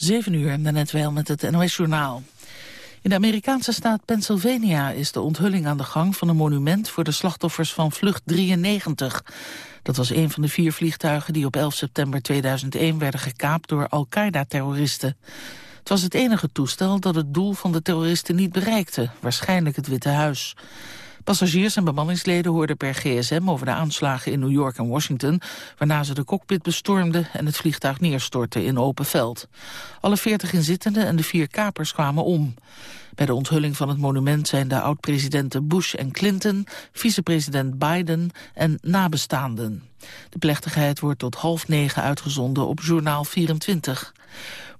7 uur, net wel met het NOS-journaal. In de Amerikaanse staat Pennsylvania is de onthulling aan de gang van een monument voor de slachtoffers van vlucht 93. Dat was een van de vier vliegtuigen die op 11 september 2001 werden gekaapt door Al-Qaeda-terroristen. Het was het enige toestel dat het doel van de terroristen niet bereikte, waarschijnlijk het Witte Huis. Passagiers en bemanningsleden hoorden per gsm over de aanslagen in New York en Washington, waarna ze de cockpit bestormden en het vliegtuig neerstortte in open veld. Alle veertig inzittenden en de vier kapers kwamen om. Bij de onthulling van het monument zijn de oud-presidenten Bush en Clinton, vicepresident Biden en nabestaanden. De plechtigheid wordt tot half negen uitgezonden op Journaal 24.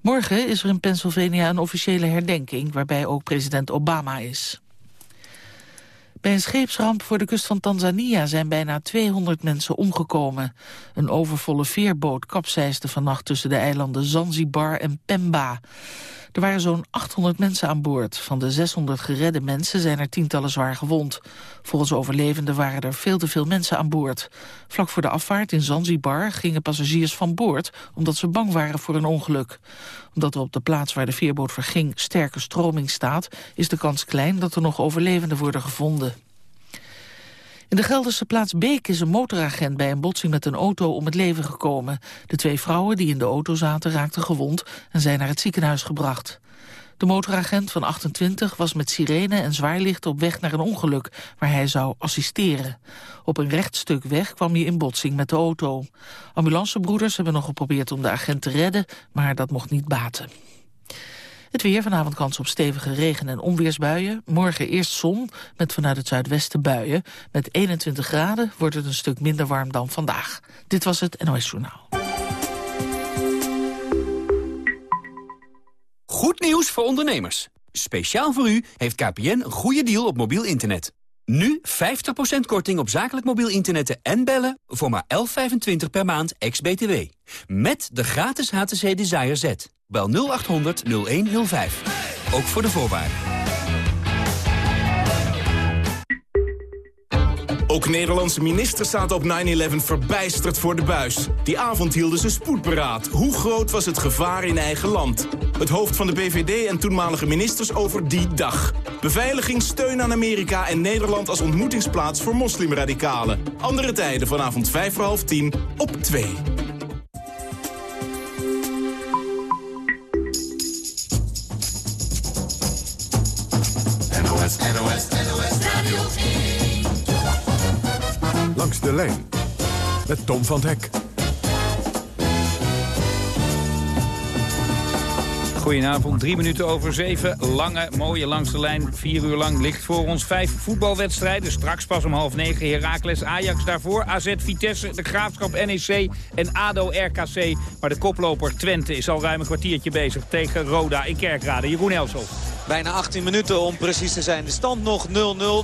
Morgen is er in Pennsylvania een officiële herdenking waarbij ook president Obama is. Bij een scheepsramp voor de kust van Tanzania zijn bijna 200 mensen omgekomen. Een overvolle veerboot kapseisde vannacht tussen de eilanden Zanzibar en Pemba. Er waren zo'n 800 mensen aan boord. Van de 600 geredde mensen zijn er tientallen zwaar gewond. Volgens overlevenden waren er veel te veel mensen aan boord. Vlak voor de afvaart in Zanzibar gingen passagiers van boord... omdat ze bang waren voor een ongeluk. Omdat er op de plaats waar de veerboot verging sterke stroming staat... is de kans klein dat er nog overlevenden worden gevonden. In de Gelderse plaats Beek is een motoragent bij een botsing met een auto om het leven gekomen. De twee vrouwen die in de auto zaten raakten gewond en zijn naar het ziekenhuis gebracht. De motoragent van 28 was met sirene en zwaarlicht op weg naar een ongeluk waar hij zou assisteren. Op een recht stuk weg kwam hij in botsing met de auto. Ambulancebroeders hebben nog geprobeerd om de agent te redden, maar dat mocht niet baten. Het weer, vanavond kans op stevige regen- en onweersbuien. Morgen eerst zon, met vanuit het zuidwesten buien. Met 21 graden wordt het een stuk minder warm dan vandaag. Dit was het NOS Journaal. Goed nieuws voor ondernemers. Speciaal voor u heeft KPN een goede deal op mobiel internet. Nu 50% korting op zakelijk mobiel internet en bellen voor maar 11,25 per maand ex-BTW. Met de gratis HTC Desire Z. Bel 0800 0105. Ook voor de voorwaarden. Ook Nederlandse ministers zaten op 9-11 verbijsterd voor de buis. Die avond hielden ze spoedberaad. Hoe groot was het gevaar in eigen land? Het hoofd van de BVD en toenmalige ministers over die dag. Beveiliging, steun aan Amerika en Nederland als ontmoetingsplaats voor moslimradicalen. Andere tijden vanavond 5 voor half 10 op 2. Langs de lijn met Tom van Hek. Goedenavond, drie minuten over zeven. Lange, mooie langs de lijn. Vier uur lang ligt voor ons vijf voetbalwedstrijden. Straks pas om half negen Heracles Ajax daarvoor. AZ Vitesse, de Graafschap NEC en ADO RKC. Maar de koploper Twente is al ruim een kwartiertje bezig tegen Roda in Kerkrade. Jeroen Elshoff. Bijna 18 minuten om precies te zijn. De stand nog 0-0.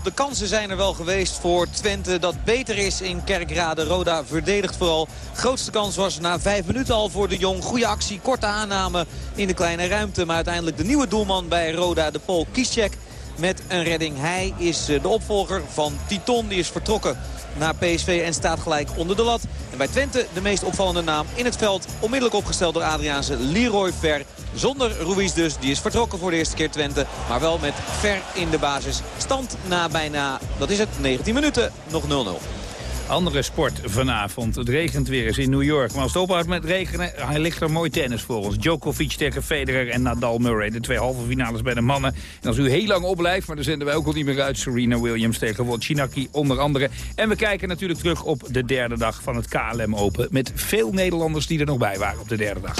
De kansen zijn er wel geweest voor Twente dat beter is in Kerkrade. Roda verdedigt vooral. Grootste kans was na 5 minuten al voor de Jong. Goede actie, korte aanname in de kleine ruimte. Maar uiteindelijk de nieuwe doelman bij Roda, de Paul Kiszczek met een redding. Hij is eh, de opvolger van Titon. Die is vertrokken naar PSV en staat gelijk onder de lat. En bij Twente de meest opvallende naam in het veld. Onmiddellijk opgesteld door Adriaanse Leroy Ver. Zonder Ruiz dus. Die is vertrokken voor de eerste keer Twente. Maar wel met Ver in de basis. Stand na bijna, dat is het, 19 minuten. Nog 0-0. Andere sport vanavond. Het regent weer eens in New York. Maar als het ophoudt met regenen, hij ligt er mooi tennis voor ons. Djokovic tegen Federer en Nadal Murray. De twee halve finales bij de mannen. En als u heel lang opblijft, maar dan zenden wij ook al niet meer uit... Serena Williams tegen Wojcinaki onder andere. En we kijken natuurlijk terug op de derde dag van het KLM Open... met veel Nederlanders die er nog bij waren op de derde dag.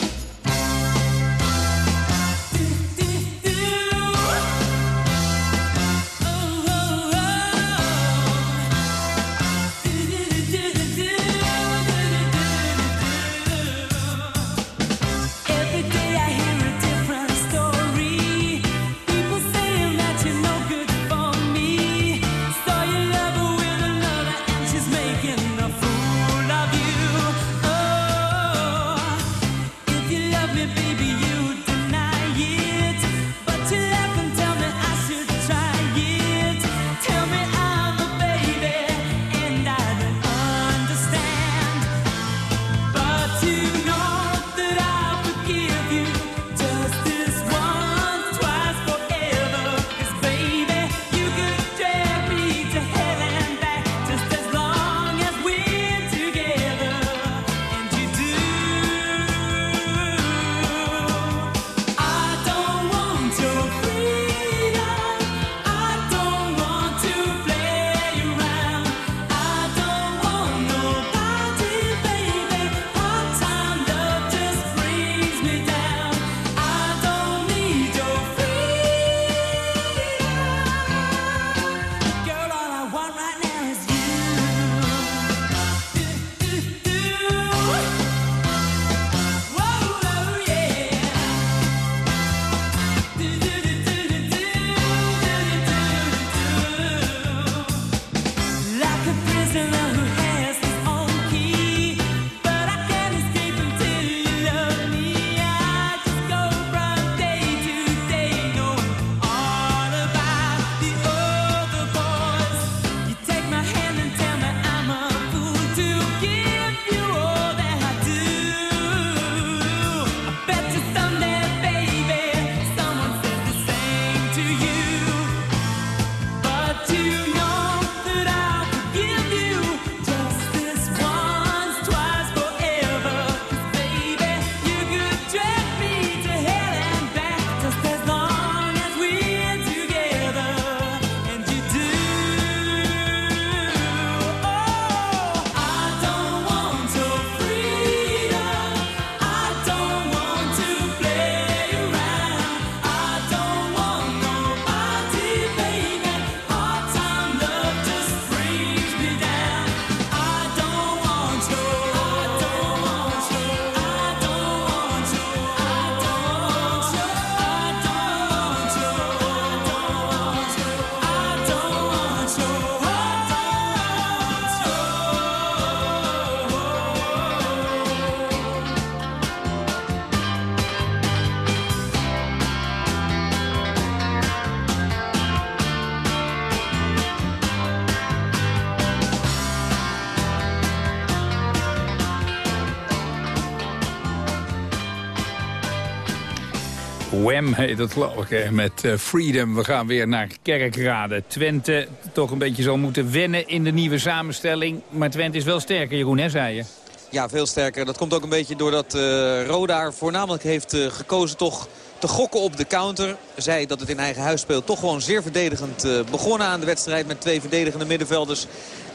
Wham heet het geloof ik, met uh, Freedom. We gaan weer naar Kerkrade. Twente toch een beetje zal moeten wennen in de nieuwe samenstelling. Maar Twente is wel sterker, Jeroen, hè, zei je? Ja, veel sterker. Dat komt ook een beetje doordat uh, Roda voornamelijk heeft uh, gekozen toch te gokken op de counter. Zij dat het in eigen huis speelt. Toch gewoon zeer verdedigend begonnen aan de wedstrijd met twee verdedigende middenvelders.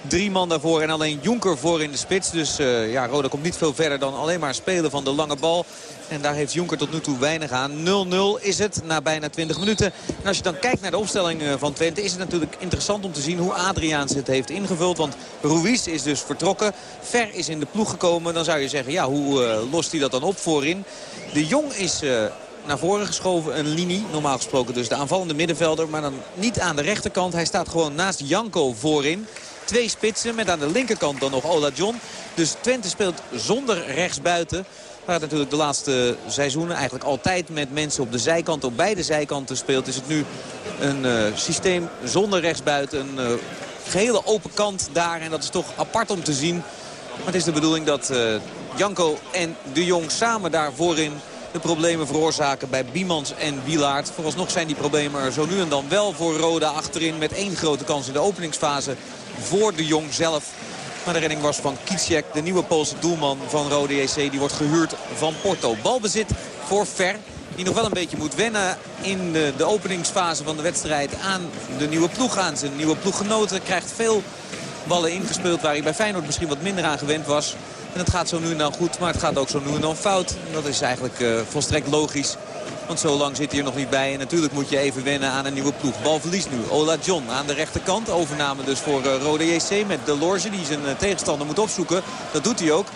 Drie man daarvoor en alleen Jonker voor in de spits. Dus uh, ja, Roda komt niet veel verder dan alleen maar spelen van de lange bal. En daar heeft Jonker tot nu toe weinig aan. 0-0 is het na bijna 20 minuten. En als je dan kijkt naar de opstelling van Twente... is het natuurlijk interessant om te zien hoe Adriaans het heeft ingevuld. Want Ruiz is dus vertrokken. Ver is in de ploeg gekomen. Dan zou je zeggen, ja, hoe uh, lost hij dat dan op voorin? De Jong is... Naar voren geschoven. Een linie, normaal gesproken dus de aanvallende middenvelder. Maar dan niet aan de rechterkant. Hij staat gewoon naast Janko voorin. Twee spitsen met aan de linkerkant dan nog Ola John. Dus Twente speelt zonder rechtsbuiten. Waar het natuurlijk de laatste seizoenen eigenlijk altijd met mensen op de zijkant, op beide zijkanten speelt. Is het nu een uh, systeem zonder rechtsbuiten. Een uh, gehele open kant daar. En dat is toch apart om te zien. Maar het is de bedoeling dat uh, Janko en de Jong samen daar voorin de problemen veroorzaken bij Biemans en Wielaert. Vooralsnog zijn die problemen er zo nu en dan wel voor Roda achterin. Met één grote kans in de openingsfase voor de Jong zelf. Maar de redding was van Kiciek, de nieuwe Poolse doelman van Rode JC. Die wordt gehuurd van Porto. Balbezit voor Ver. Die nog wel een beetje moet wennen in de, de openingsfase van de wedstrijd aan de nieuwe ploeg. Aan zijn nieuwe ploeggenoten. Krijgt veel ballen ingespeeld waar hij bij Feyenoord misschien wat minder aan gewend was. En het gaat zo nu en dan goed, maar het gaat ook zo nu en dan fout. Dat is eigenlijk uh, volstrekt logisch. Want zo lang zit hij er nog niet bij. En natuurlijk moet je even wennen aan een nieuwe ploeg. Balverlies nu. Ola John aan de rechterkant. Overname dus voor uh, Rode JC met Delorge die zijn uh, tegenstander moet opzoeken. Dat doet hij ook.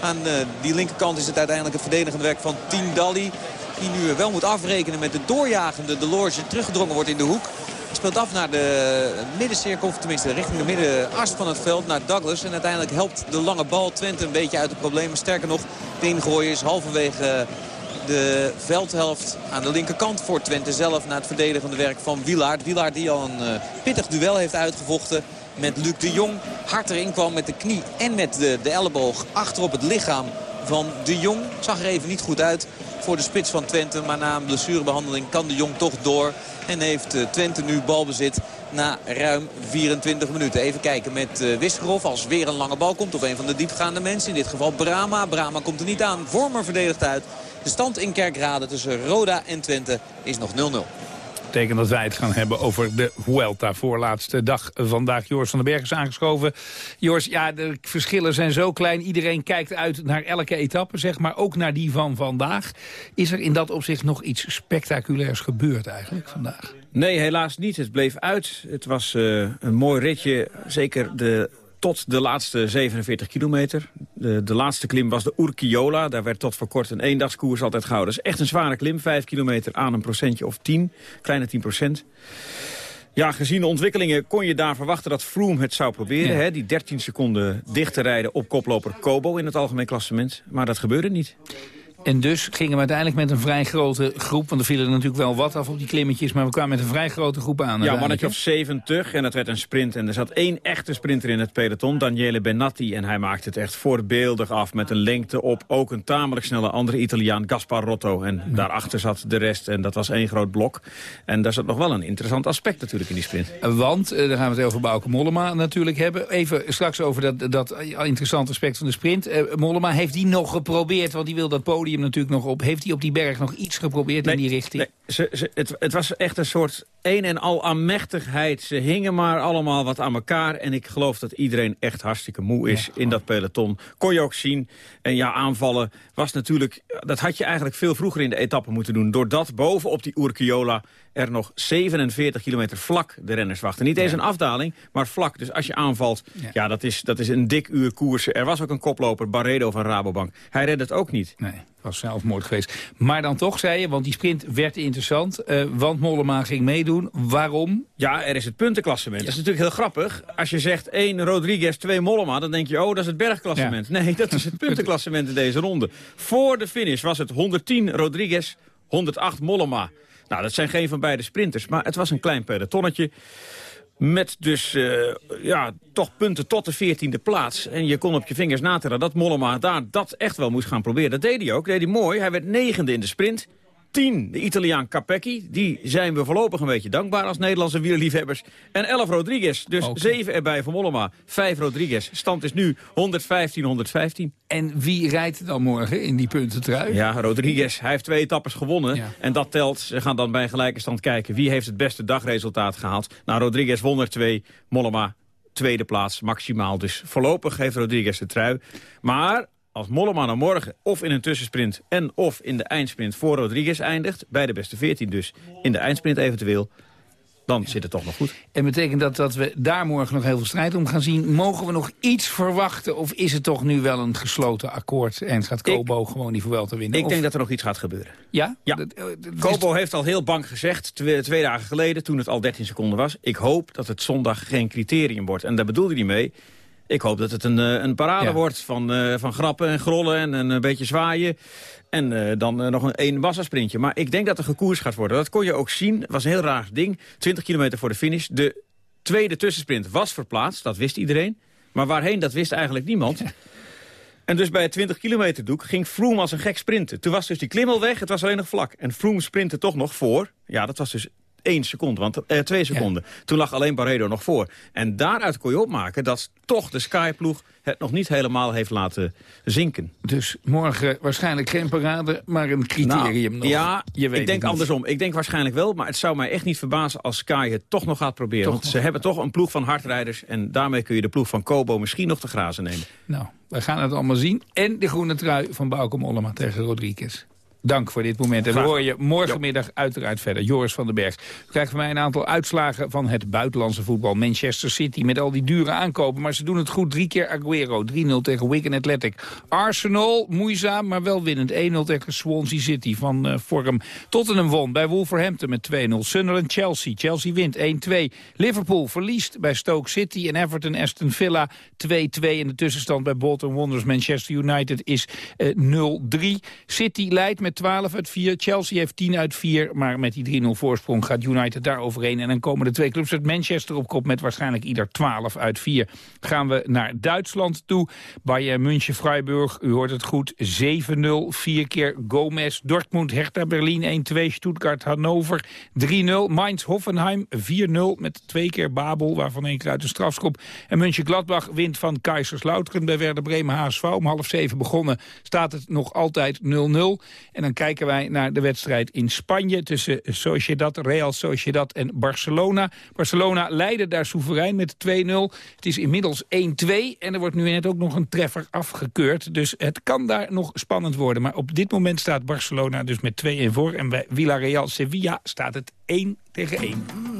Aan uh, die linkerkant is het uiteindelijk het verdedigende werk van Tien Dalli. Die nu wel moet afrekenen met de doorjagende Delorge. Teruggedrongen wordt in de hoek. Speelt af naar de middencirkel, tenminste richting de middenas van het veld, naar Douglas. En uiteindelijk helpt de lange bal Twente een beetje uit de problemen. Sterker nog, de ingooien is halverwege de veldhelft aan de linkerkant voor Twente zelf... na het verdedigende werk van Wilaard. Wilaard die al een uh, pittig duel heeft uitgevochten met Luc de Jong. Hard erin kwam met de knie en met de, de elleboog achter op het lichaam van de Jong. Zag er even niet goed uit voor de spits van Twente. Maar na een blessurebehandeling kan de Jong toch door. En heeft Twente nu balbezit na ruim 24 minuten. Even kijken met uh, als weer een lange bal komt. Of een van de diepgaande mensen. In dit geval Brama. Brama komt er niet aan. Vormer verdedigt uit. De stand in Kerkrade tussen Roda en Twente is nog 0-0 betekent dat wij het gaan hebben over de Vuelta. Voorlaatste dag vandaag. Joris van den Berg is aangeschoven. Joris, ja, de verschillen zijn zo klein. Iedereen kijkt uit naar elke etappe, zeg maar. Ook naar die van vandaag. Is er in dat opzicht nog iets spectaculairs gebeurd eigenlijk vandaag? Nee, helaas niet. Het bleef uit. Het was uh, een mooi ritje. Zeker de tot de laatste 47 kilometer. De, de laatste klim was de Urquiola. Daar werd tot voor kort een eendagskoers altijd gehouden. Dat is echt een zware klim. 5 kilometer aan een procentje of 10. Kleine 10 procent. Ja, gezien de ontwikkelingen kon je daar verwachten dat Froome het zou proberen. Hè? Die 13 seconden dicht te rijden op koploper Kobo in het algemeen klassement. Maar dat gebeurde niet. En dus gingen we uiteindelijk met een vrij grote groep... want er vielen er natuurlijk wel wat af op die klimmetjes... maar we kwamen met een vrij grote groep aan. Ja, mannetje of 70 en dat werd een sprint. En er zat één echte sprinter in het peloton, Daniele Benatti. En hij maakte het echt voorbeeldig af met een lengte op... ook een tamelijk snelle andere Italiaan, Gaspar Rotto. En daarachter zat de rest en dat was één groot blok. En daar zat nog wel een interessant aspect natuurlijk in die sprint. Want, uh, daar gaan we het over Bauke Mollema natuurlijk hebben. Even straks over dat, dat interessante aspect van de sprint. Uh, Mollema, heeft die nog geprobeerd, want die wil dat podium podium natuurlijk nog op. Heeft hij op die berg nog iets geprobeerd in die richting? Nee, ze, ze, het, het, was echt een soort een en al aanmächtigheid. Ze hingen maar allemaal wat aan elkaar. En ik geloof dat iedereen echt hartstikke moe is in dat peloton. Kon je ook zien. En ja, aanvallen was natuurlijk... Dat had je eigenlijk veel vroeger in de etappe moeten doen. Doordat bovenop die Urquiola er nog 47 kilometer vlak de renners wachten. Niet eens een afdaling, maar vlak. Dus als je aanvalt, ja, ja dat, is, dat is een dik uur koersen. Er was ook een koploper, Barredo van Rabobank. Hij redde het ook niet. Nee was zelfmoord geweest. Maar dan toch, zei je, want die sprint werd interessant. Uh, want Mollema ging meedoen. Waarom? Ja, er is het puntenklassement. Dat is natuurlijk heel grappig. Als je zegt 1 Rodriguez, 2 Mollema, dan denk je, oh, dat is het bergklassement. Nee, dat is het puntenklassement in deze ronde. Voor de finish was het 110 Rodriguez, 108 Mollema. Nou, dat zijn geen van beide sprinters, maar het was een klein pelotonnetje. Met dus uh, ja, toch punten tot de veertiende plaats. En je kon op je vingers natellen dat Mollema daar dat echt wel moest gaan proberen. Dat deed hij ook, deed hij mooi. Hij werd negende in de sprint. 10, de Italiaan Capecchi. Die zijn we voorlopig een beetje dankbaar als Nederlandse wielerliefhebbers. En 11 Rodriguez, dus Oké. 7 erbij van Mollema. 5 Rodriguez. Stand is nu 115, 115. En wie rijdt dan morgen in die puntentrui? Ja, Rodriguez, hij heeft twee etappes gewonnen. Ja. En dat telt. Ze gaan dan bij gelijke stand kijken. Wie heeft het beste dagresultaat gehaald? Nou, Rodriguez won er twee. Mollema tweede plaats, maximaal. Dus voorlopig heeft Rodriguez de trui. Maar als Mollema nou morgen of in een tussensprint... en of in de eindsprint voor Rodriguez eindigt... bij de beste 14 dus, in de eindsprint eventueel... dan zit het toch nog goed. En betekent dat dat we daar morgen nog heel veel strijd om gaan zien? Mogen we nog iets verwachten? Of is het toch nu wel een gesloten akkoord? En gaat Kobo gewoon die Vuelta winnen? Ik Of- denk dat er nog iets gaat gebeuren. Ja? Ja. Dat- eh, dat is- Kobo heeft al heel bang gezegd, twee, twee dagen geleden... toen het al 13 seconden was... ik hoop dat het zondag geen criterium wordt. En daar bedoelde hij mee... Ik hoop dat het een, eh, een parade Ja. wordt van, eh, van grappen en grollen en een, eh, beetje zwaaien. En dan nog een, een massasprintje. Maar ik denk dat er gekoers gaat worden. Dat kon je ook zien. Het was een heel raar ding. 20 kilometer voor de finish. De tweede tussensprint was verplaatst. Dat wist iedereen. Maar waarheen, dat wist eigenlijk niemand. En dus bij het 20 kilometer doek ging Froome als een gek sprinten. Toen was dus die klim al weg, het was alleen nog vlak. En Froome sprintte toch nog voor. Ja, dat was dus één seconde, want, eh, twee seconden. Toen lag alleen Barredo nog voor. En daaruit kon je opmaken dat toch de Sky-ploeg het nog niet helemaal heeft laten zinken. Dus morgen waarschijnlijk geen parade, maar een criterium nog. Nou, Ja, Je weet ik denk andersom. Ik denk waarschijnlijk wel, maar het zou mij echt niet verbazen als Sky het toch nog gaat proberen. Toch want nog. ze hebben toch een ploeg van hardrijders en daarmee kun je de ploeg van Kobo misschien nog te grazen nemen. Nou, we gaan het allemaal zien. En de groene trui van Bauke Mollema tegen Rodriguez. Dank voor dit moment. En we horen je morgenmiddag uiteraard verder. Joris van den Berg. We krijgen van mij een aantal uitslagen van het buitenlandse voetbal. Manchester City met al die dure aankopen. Maar ze doen het goed. Drie keer Aguero. 3-0 tegen Wigan Athletic. Arsenal, moeizaam, maar wel winnend. 1-0 tegen Swansea City van eh, vorm. Tottenham won bij Wolverhampton met 2-0. Sunderland Chelsea. Chelsea wint 1-2. Liverpool verliest bij Stoke City. En Everton Aston Villa 2-2. In de tussenstand bij Bolton Wanderers Manchester United is eh, 0-3. City leidt met 12 uit 4. Chelsea heeft 10 uit 4. Maar met die 3-0 voorsprong gaat United daar overheen. En dan komen de twee clubs uit Manchester op kop met waarschijnlijk ieder 12 uit 4. Gaan we naar Duitsland toe. Bayern München Freiburg, u hoort het goed, 7-0. Vier keer Gomez, Dortmund, Hertha Berlin 1-2, Stuttgart Hannover 3-0. Mainz Hoffenheim 4-0 met twee keer Babel, waarvan één keer uit de strafschop. En München Gladbach wint van Kaiserslautern bij Werder Bremen HSV. Om half zeven begonnen staat het nog altijd 0-0. En dan kijken wij naar de wedstrijd in Spanje tussen Sociedad, Real Sociedad en Barcelona. Barcelona leidde daar soeverein met 2-0. Het is inmiddels 1-2 en er wordt nu net ook nog een treffer afgekeurd. Dus het kan daar nog spannend worden. Maar op dit moment staat Barcelona dus met 2-1 voor. En bij Villarreal Sevilla staat het 1 tegen 1.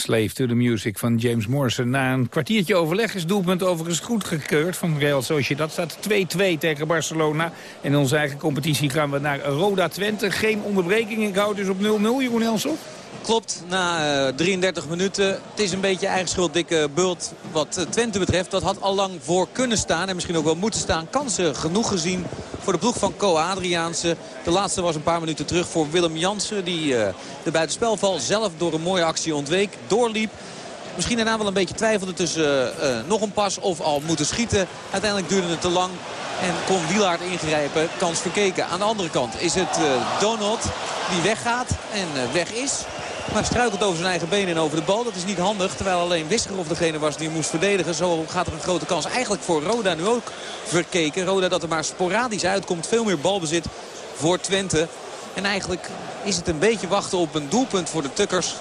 Slave to the Music van James Morrison. Na een kwartiertje overleg is doelpunt overigens goedgekeurd van Real Sociedad. staat 2-2 tegen Barcelona. In onze eigen competitie gaan we naar Roda Twente. Geen onderbreking, ik houd dus op 0-0, Jeroen Elsof. Klopt, na 33 eh, minuten. Het is een beetje eigen schuld, dikke bult wat uh, Twente betreft. Dat had al lang voor kunnen staan en misschien ook wel moeten staan. Kansen genoeg gezien voor de ploeg van Co Adriaanse. De laatste was een paar minuten terug voor Willem Jansen. Die uh, de buitenspelval zelf door een mooie actie ontweek. Doorliep. Misschien daarna wel een beetje twijfelde tussen nog een pas of al moeten schieten. Uiteindelijk duurde het te lang. En kon Wielaard ingrijpen. Kans verkeken. Aan de andere kant is het Donald die weggaat en weg is. Maar struikelt over zijn eigen benen en over de bal. Dat is niet handig. Terwijl alleen Wisgerhoff degene was die moest verdedigen. Zo gaat er een grote kans eigenlijk voor Roda nu ook verkeken. Roda dat er maar sporadisch uitkomt. Veel meer balbezit voor Twente. En eigenlijk is het een beetje wachten op een doelpunt voor de Tukkers.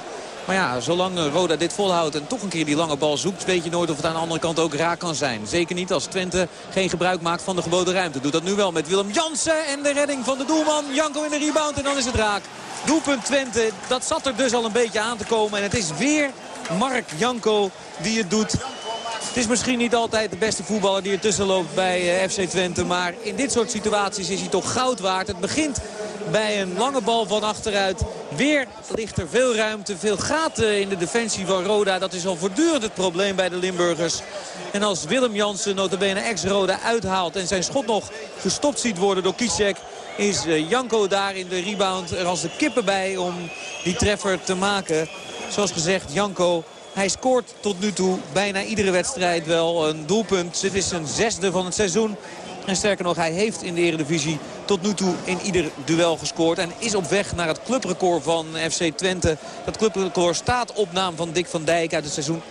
Maar ja, zolang Roda dit volhoudt en toch een keer die lange bal zoekt... weet je nooit of het aan de andere kant ook raak kan zijn. Zeker niet als Twente geen gebruik maakt van de geboden ruimte. Doet dat nu wel met Willem Jansen en de redding van de doelman. Janko in de rebound en dan is het raak. Doelpunt Twente, dat zat er dus al een beetje aan te komen. En het is weer Mark Janko die het doet. Het is misschien niet altijd de beste voetballer die ertussen loopt bij eh, FC Twente. Maar in dit soort situaties is hij toch goud waard. Het begint bij een lange bal van achteruit. Weer ligt er veel ruimte, veel gaten in de defensie van Roda. Dat is al voortdurend het probleem bij de Limburgers. En als Willem Jansen notabene ex-Roda uithaalt en zijn schot nog gestopt ziet worden door Kicek is eh, Janko daar in de rebound er als de kippen bij om die treffer te maken. Zoals gezegd, Janko hij scoort tot nu toe bijna iedere wedstrijd wel een doelpunt. Dit is zijn zesde van het seizoen. En sterker nog, hij heeft in de eredivisie tot nu toe in ieder duel gescoord. En is op weg naar het clubrecord van FC Twente. Dat clubrecord staat op naam van Dick van Dijk uit het seizoen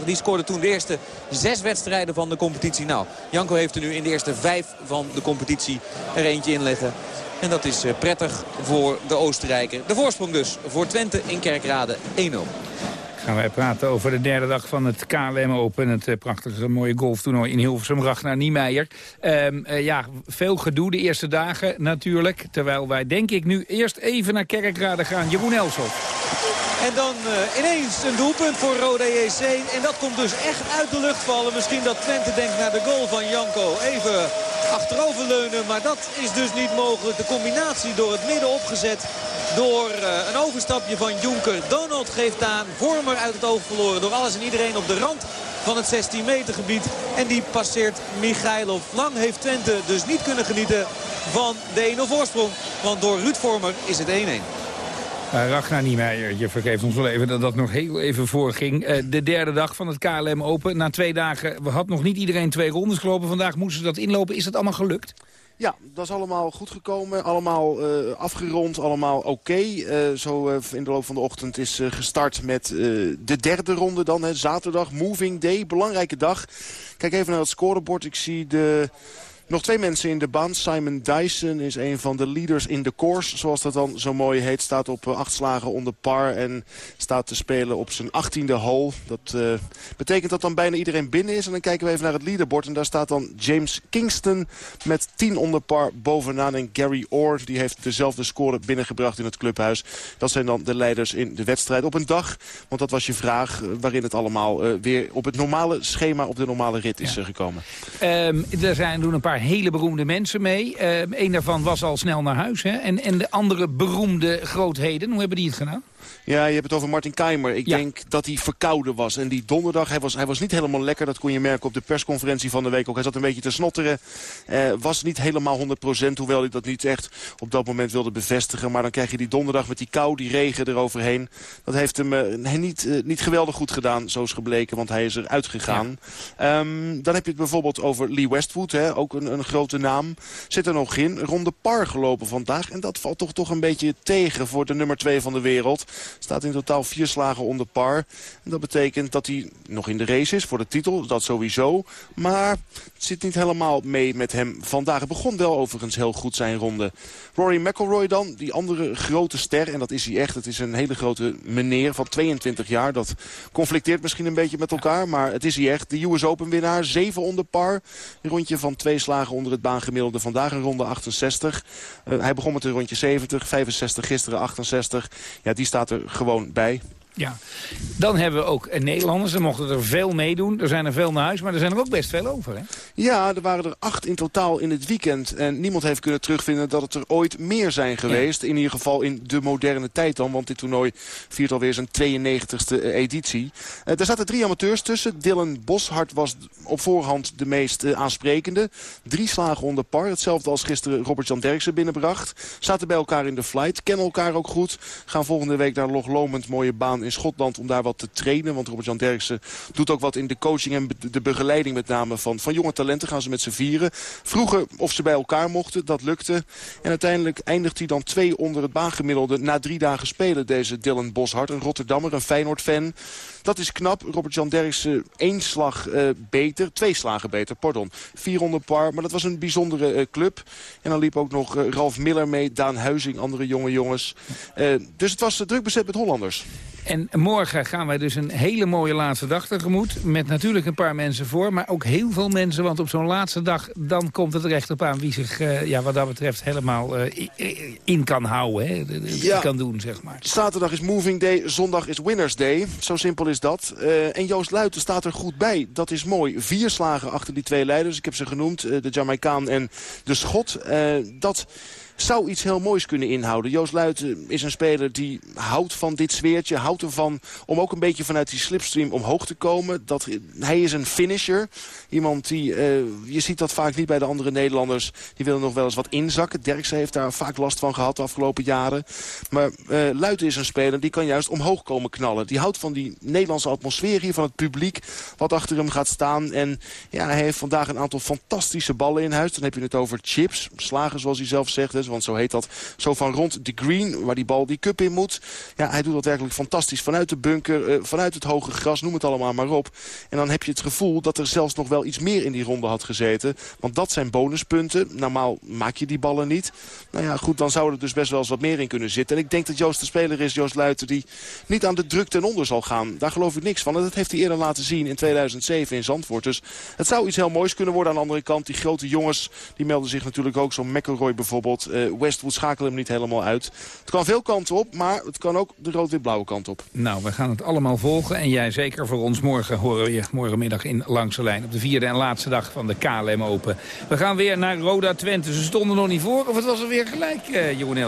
68-69. Die scoorde toen de eerste zes wedstrijden van de competitie. Nou, Janko heeft er nu in de eerste vijf van de competitie er eentje in liggen. En dat is eh, prettig voor de Oostenrijker. De voorsprong dus voor Twente in Kerkrade 1-0 gaan wij praten over de derde dag van het KLM Open. Het uh, prachtige mooie golftoernooi in Hilversum. naar Niemeyer. Um, uh, ja, veel gedoe de eerste dagen natuurlijk. Terwijl wij denk ik nu eerst even naar Kerkrade gaan. Jeroen Elshoff. En dan uh, ineens een doelpunt voor Rode JC. En dat komt dus echt uit de lucht vallen. Misschien dat Twente denkt naar de goal van Janko. Even achteroverleunen. Maar dat is dus niet mogelijk. De combinatie door het midden opgezet. Door uh, een overstapje van Jonker. Donald geeft aan. Vormer uit het oog verloren. Door alles en iedereen op de rand van het 16 meter gebied. En die passeert Michailov. Lang heeft Twente dus niet kunnen genieten van de 1-0 voorsprong. Want door Ruud Vormer is het 1-1. Uh, Ragnar Niemeyer, je vergeeft ons wel even dat dat nog heel even voorging. Uh, de derde dag van het KLM Open. Na twee dagen had nog niet iedereen twee rondes gelopen. Vandaag moesten ze dat inlopen. Is dat allemaal gelukt? Ja, dat is allemaal goed gekomen. Allemaal uh, afgerond, allemaal oké. Zo in de loop van de ochtend is gestart met de derde ronde dan. Hè, zaterdag, moving day, belangrijke dag. Kijk even naar het scorebord. Ik zie de nog twee mensen in de baan. Simon Dyson is een van de leaders in de course, zoals dat dan zo mooi heet. Staat op eh, acht slagen onder par en staat te spelen op zijn achttiende hole. Dat uh, betekent dat dan bijna iedereen binnen is. En dan kijken we even naar het leaderboard. En daar staat dan James Kingston met 10 onder par bovenaan. En Gary Orr, die heeft dezelfde score binnengebracht in het clubhuis. Dat zijn dan de leiders in de wedstrijd op een dag. Want dat was je vraag, eh, waarin het allemaal uh, weer op het normale schema, op de normale rit is ja. gekomen. Um, er zijn toen een paar hele beroemde mensen mee. Een daarvan was al snel naar huis. Hè? En, en de andere beroemde grootheden, hoe hebben die het gedaan? Ja, je hebt het over Martin Keimer. Ik denk dat hij verkouden was. En die donderdag, hij was, hij was niet helemaal lekker. Dat kon je merken op de persconferentie van de week ook. Hij zat een beetje te snotteren. Eh, was niet helemaal 100%, hoewel hij dat niet echt op dat moment wilde bevestigen. Maar dan krijg je die donderdag met die kou, die regen eroverheen. Dat heeft hem uh, niet, uh, niet geweldig goed gedaan, zo is gebleken. Want hij is eruit gegaan. Ja. Um, dan heb je het bijvoorbeeld over Lee Westwood. Hè, ook een, een grote naam. Zit er nog in. Ronde par gelopen vandaag. En dat valt toch, toch een beetje tegen voor de nummer 2 van de wereld. Staat in totaal vier slagen onder par. En dat betekent dat hij nog in de race is voor de titel. Dat sowieso. Maar het zit niet helemaal mee met hem vandaag. Het begon wel overigens heel goed zijn ronde. Rory McIlroy dan, die andere grote ster. En dat is hij echt. Het is een hele grote meneer van 22 jaar. Dat conflicteert misschien een beetje met elkaar. Maar het is hij echt. De US Open winnaar. 7 onder par. Een rondje van twee slagen onder het baangemiddelde. Vandaag een ronde 68. Uh, hij begon met een rondje 70. 65 gisteren 68. Ja, die staat er gewoon bij. Ja, dan hebben we ook Nederlanders. Er mochten er veel meedoen. Er zijn er veel naar huis, maar er zijn er ook best veel over. Hè? Ja, er waren er acht in totaal in het weekend. En niemand heeft kunnen terugvinden dat het er ooit meer zijn geweest. In ieder geval in de moderne tijd dan. Want dit toernooi viert alweer zijn 92e editie. Uh, er zaten drie amateurs tussen. Dylan Boshart was op voorhand de meest uh, aansprekende. Drie slagen onder par. Hetzelfde als gisteren Robert-Jan Derksen binnenbracht. Zaten bij elkaar in de flight. Kennen elkaar ook goed. Gaan volgende week naar Loch Lomond. Mooie baan in Schotland om daar wat te trainen. Want Robert-Jan Derksen doet ook wat in de coaching en de begeleiding met name van, van jonge talenten. Gaan ze met z'n vieren. Vroeger of ze bij elkaar mochten, dat lukte. En uiteindelijk eindigt hij dan twee onder het baangemiddelde na drie dagen spelen. Deze Dylan Boshart, een Rotterdammer, een Feyenoord-fan. Dat is knap. Robert-Jan Derksen één slag uh, beter. Twee slagen beter, pardon. 400 par, maar dat was een bijzondere uh, club. En dan liep ook nog uh, Ralf Miller mee, Daan Huizing, andere jonge jongens. dus het was druk bezet met Hollanders. En morgen gaan wij dus een hele mooie laatste dag tegemoet. Met natuurlijk een paar mensen voor, maar ook heel veel mensen. Want op zo'n laatste dag, dan komt het er echt op aan wie zich uh, ja, wat dat betreft helemaal uh, in kan houden. Hè? Ja. kan doen, zeg maar. Zaterdag is Moving Day, zondag is Winners Day. Zo simpel is dat. Uh, en Joost Luiten staat er goed bij. Dat is mooi. Vier slagen achter die twee leiders. Ik heb ze genoemd, de Jamaicaan en de Schot. dat zou iets heel moois kunnen inhouden. Joost Luiten is een speler die houdt van dit sfeertje. Houdt ervan om ook een beetje vanuit die slipstream omhoog te komen. Dat, hij is een finisher. Iemand die, uh, je ziet dat vaak niet bij de andere Nederlanders. Die willen nog wel eens wat inzakken. Derksen heeft daar vaak last van gehad de afgelopen jaren. Maar uh, Luiten is een speler die kan juist omhoog komen knallen. Die houdt van die Nederlandse atmosfeer hier, van het publiek wat achter hem gaat staan. En ja, hij heeft vandaag een aantal fantastische ballen in huis. Dan heb je het over chips, slagen zoals hij zelf zegt want zo heet dat. Zo van rond de green, waar die bal die cup in moet. Ja, hij doet dat werkelijk fantastisch. Vanuit de bunker, uh, vanuit het hoge gras, noem het allemaal maar op. En dan heb je het gevoel dat er zelfs nog wel iets meer in die ronde had gezeten. Want dat zijn bonuspunten. Normaal maak je die ballen niet. Nou ja, goed, dan zou er dus best wel eens wat meer in kunnen zitten. En ik denk dat Joost de speler is, Joost Luiten, die niet aan de druk ten onder zal gaan. Daar geloof ik niks van. En dat heeft hij eerder laten zien in 2007 in Zandvoort. Dus het zou iets heel moois kunnen worden aan de andere kant. Die grote jongens, die melden zich natuurlijk ook. Zo'n McElroy bijvoorbeeld. Uh, Westwood schakelen hem niet helemaal uit. Het kan veel kanten op, maar het kan ook de rood-wit-blauwe kant op. Nou, we gaan het allemaal volgen. En jij zeker voor ons morgen horen we je morgenmiddag in Langs de Lijn. Op de vierde en laatste dag van de KLM Open. We gaan weer naar Roda Twente. Ze stonden nog niet voor of het was alweer gelijk, uh, Jeroen?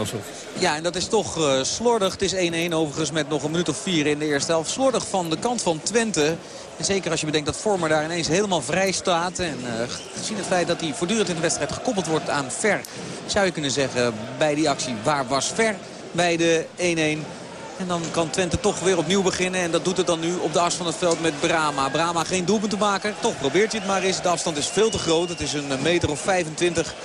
Ja, en dat is toch uh, slordig. Het is 1-1 overigens met nog een minuut of vier in de eerste helft. Slordig van de kant van Twente. En zeker als je bedenkt dat Vormer daar ineens helemaal vrij staat. En uh, gezien het feit dat hij voortdurend in de wedstrijd gekoppeld wordt aan Ver. Zou je kunnen zeggen bij die actie waar was Ver bij de 1-1. En dan kan Twente toch weer opnieuw beginnen. En dat doet het dan nu op de as van het veld met Brama. Brama geen doelpunt te maken. Toch probeert hij het maar eens. De afstand is veel te groot. Het is een meter of 25.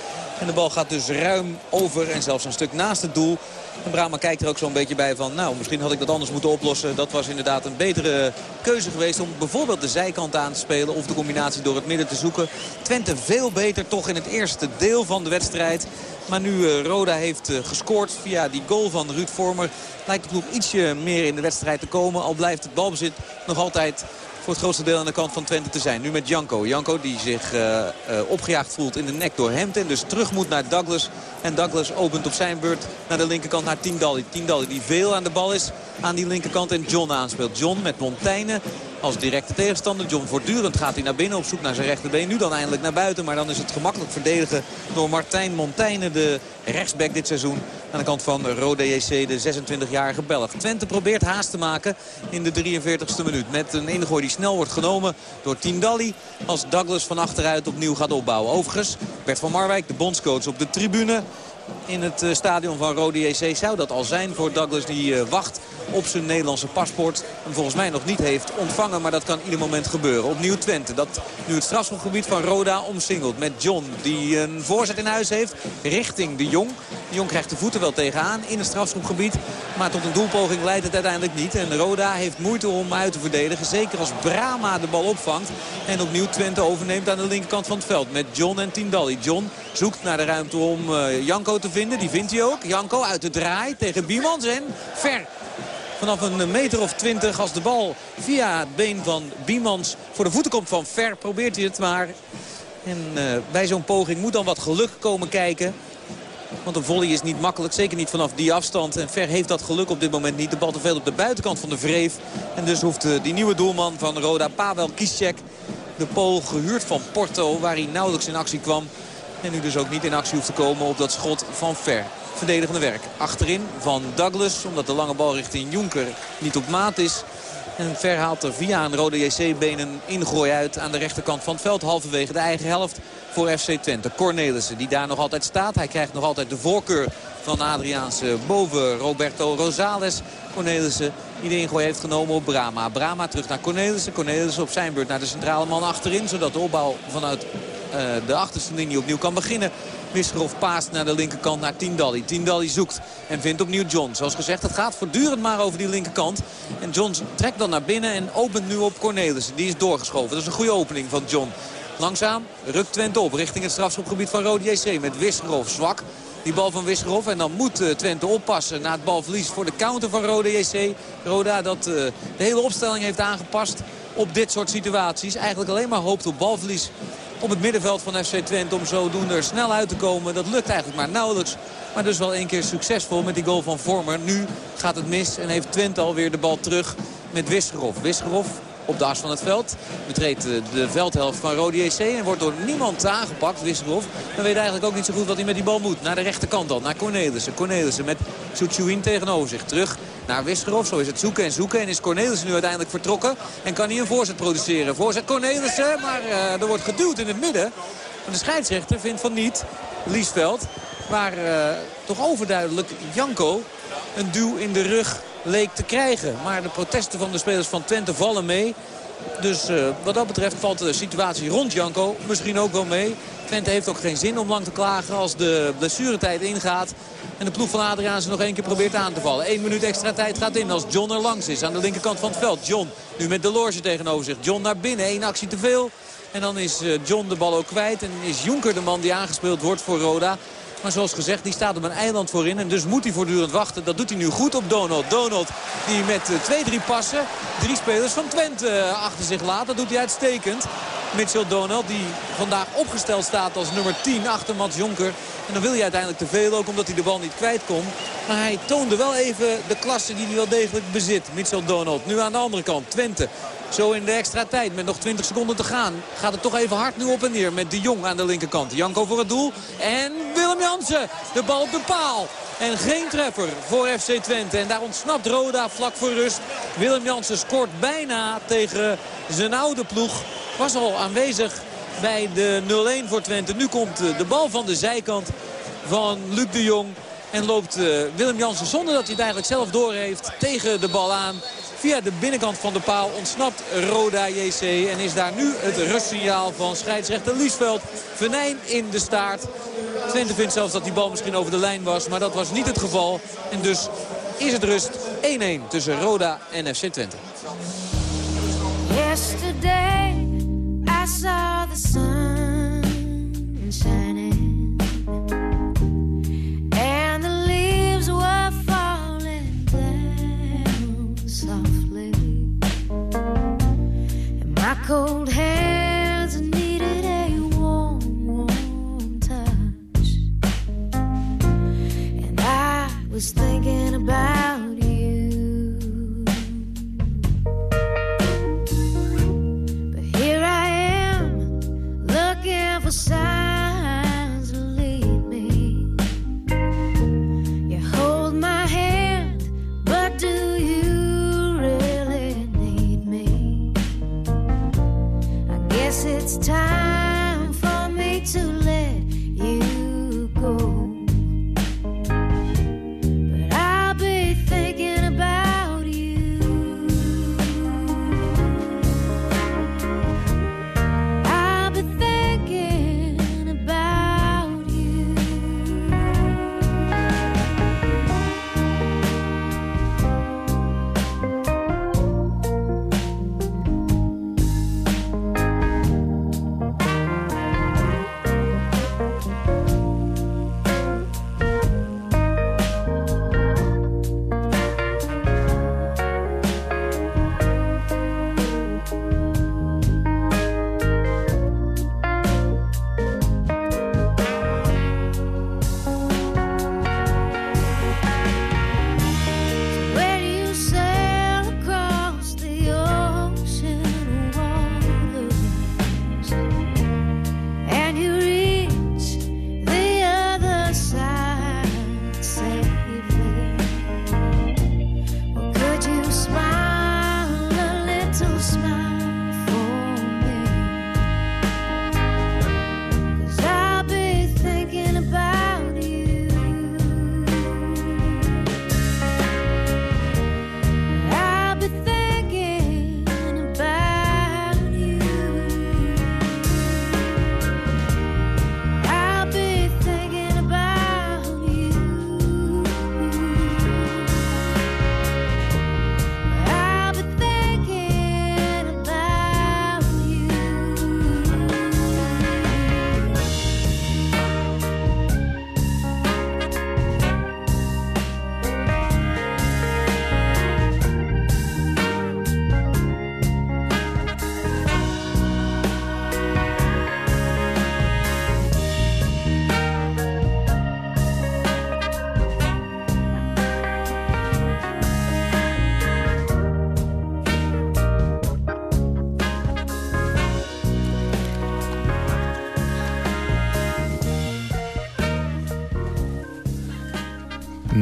En de bal gaat dus ruim over en zelfs een stuk naast het doel. En Brama kijkt er ook zo'n beetje bij van... nou, misschien had ik dat anders moeten oplossen. Dat was inderdaad een betere keuze geweest... om bijvoorbeeld de zijkant aan te spelen... of de combinatie door het midden te zoeken. Twente veel beter toch in het eerste deel van de wedstrijd. Maar nu uh, Roda heeft uh, gescoord via die goal van Ruud Vormer... lijkt de ploeg ietsje meer in de wedstrijd te komen. Al blijft het balbezit nog altijd voor het grootste deel aan de kant van Twente te zijn. Nu met Janko. Janko die zich uh, uh, opgejaagd voelt in de nek door Hemten. Dus terug moet naar Douglas. En Douglas opent op zijn beurt naar de linkerkant naar Tindalli. Tindalli die veel aan de bal is aan die linkerkant en John aanspeelt. John met Montaigne als directe tegenstander. John voortdurend gaat hij naar binnen op zoek naar zijn rechterbeen. Nu dan eindelijk naar buiten. Maar dan is het gemakkelijk verdedigen door Martijn Montaigne. De rechtsback dit seizoen aan de kant van Rode JC, de 26-jarige Belg. Twente probeert haast te maken in de 43ste minuut. Met een ingooi die snel wordt genomen door Tindalli. Als Douglas van achteruit opnieuw gaat opbouwen. Overigens, Bert van Marwijk, de bondscoach op de tribune in het eh, stadion van Rode JC zou dat al zijn voor Douglas die eh, wacht op zijn Nederlandse paspoort. En volgens mij nog niet heeft ontvangen, maar dat kan ieder moment gebeuren. Opnieuw Twente, dat nu het strafschopgebied van Roda omsingelt. Met John, die een voorzet in huis heeft richting de Jong. De Jong krijgt de voeten wel tegenaan in het strafschopgebied. Maar tot een doelpoging leidt het uiteindelijk niet. En Roda heeft moeite om uit te verdedigen. Zeker als Brama de bal opvangt. En opnieuw Twente overneemt aan de linkerkant van het veld. Met John en Tindalli. John zoekt naar de ruimte om uh, te vinden. Die vindt hij ook. Janko uit de draai tegen Biemans en ver vanaf een meter of twintig. Als de bal via het been van Biemans voor de voeten komt van Ver, probeert hij het maar. En uh, bij zo'n poging moet dan wat geluk komen kijken. Want een volley is niet makkelijk, zeker niet vanaf die afstand. En Ver heeft dat geluk op dit moment niet. De bal te veel op de buitenkant van de Vreef. En dus hoeft eh, die nieuwe doelman van Roda, Pavel Kiszczek... de Pool gehuurd van Porto, waar hij nauwelijks in actie kwam... En nu dus ook niet in actie hoeft te komen op dat schot van Ver. Verdedigende werk. Achterin van Douglas, omdat de lange bal richting Jonker niet op maat is. En Ver haalt er via een rode JC-been een ingooi uit aan de rechterkant van het veld. Halverwege de eigen helft voor FC Twente. Cornelissen die daar nog altijd staat. Hij krijgt nog altijd de voorkeur van Adriaanse boven Roberto Rosales. Cornelissen die de ingooi heeft genomen op Brama. Brama terug naar Cornelissen. Cornelissen op zijn beurt naar de centrale man achterin. Zodat de opbouw vanuit uh, de achterste linie opnieuw kan beginnen. Wisgerhoff paast naar de linkerkant naar Tindalli. Tindalli zoekt en vindt opnieuw John. Zoals gezegd, het gaat voortdurend maar over die linkerkant. En John trekt dan naar binnen en opent nu op Cornelissen. Die is doorgeschoven. Dat is een goede opening van John. Langzaam rukt Twente op richting het strafschopgebied van Rode JC. Met Wisgerhoff zwak. Die bal van Wisgerhoff. En dan moet Twente oppassen na het balverlies voor de counter van Rode JC. Roda dat uh, de hele opstelling heeft aangepast op dit soort situaties. Eigenlijk alleen maar hoopt op balverlies op het middenveld van FC Twente om zodoende er snel uit te komen. Dat lukt eigenlijk maar nauwelijks. Maar dus wel één keer succesvol met die goal van Vormer. Nu gaat het mis en heeft Twente alweer de bal terug met Wisgerhoff. Wisgerhoff op de as van het veld. Betreedt de veldhelft van Rode JC en wordt door niemand aangepakt, Wisselhof. Dan weet eigenlijk ook niet zo goed wat hij met die bal moet. Naar de rechterkant dan, naar Cornelissen. Cornelissen met Soetjouin tegenover zich. Terug naar Wisgerhof. Zo is het zoeken en zoeken. En is Cornelissen nu uiteindelijk vertrokken. En kan hij een voorzet produceren. Voorzet Cornelissen, maar uh, er wordt geduwd in het midden. de scheidsrechter vindt van niet. Liesveld. Maar uh, toch overduidelijk Janko een duw in de rug leek te krijgen. Maar de protesten van de spelers van Twente vallen mee. Dus uh, wat dat betreft valt de situatie rond Janko misschien ook wel mee. Twente heeft ook geen zin om lang te klagen als de blessuretijd ingaat. En de ploeg van Adriaanse nog één keer probeert aan te vallen. Eén minuut extra tijd gaat in als John er langs is aan de linkerkant van het veld. John nu met de Loge tegenover zich. John naar binnen, één actie te veel. En dan is John de bal ook kwijt. En is Jonker de man die aangespeeld wordt voor Roda. Maar zoals gezegd, die staat op een eiland voorin. En dus moet hij voortdurend wachten. Dat doet hij nu goed op Donald. Donald die met twee, drie passen drie spelers van Twente achter zich laat. Dat doet hij uitstekend. Mitchell Donald die vandaag opgesteld staat als nummer 10 achter Mats Jonker. En dan wil je uiteindelijk te veel ook omdat hij de bal niet kwijt kon. Maar hij toonde wel even de klasse die hij wel degelijk bezit. Mitchell Donald. Nu aan de andere kant. Twente zo in de extra tijd met nog 20 seconden te gaan. Gaat het toch even hard nu op en neer met De Jong aan de linkerkant. Janko voor het doel. En Willem Jansen. De bal op de paal. En geen treffer voor FC Twente. En daar ontsnapt Roda vlak voor rust. Willem Jansen scoort bijna tegen zijn oude ploeg. Was al aanwezig bij de 0-1 voor Twente. Nu komt de bal van de zijkant van Luc de Jong. En loopt Willem Jansen zonder dat hij het eigenlijk zelf doorheeft tegen de bal aan. Via de binnenkant van de paal ontsnapt Roda JC. En is daar nu het rustsignaal van scheidsrechter Liesveld. Venijn in de staart. Twente vindt zelfs dat die bal misschien over de lijn was. Maar dat was niet het geval. En dus is het rust 1-1 tussen Roda en FC Twente. Yesterday cold hands needed a warm, warm touch. And I was thinking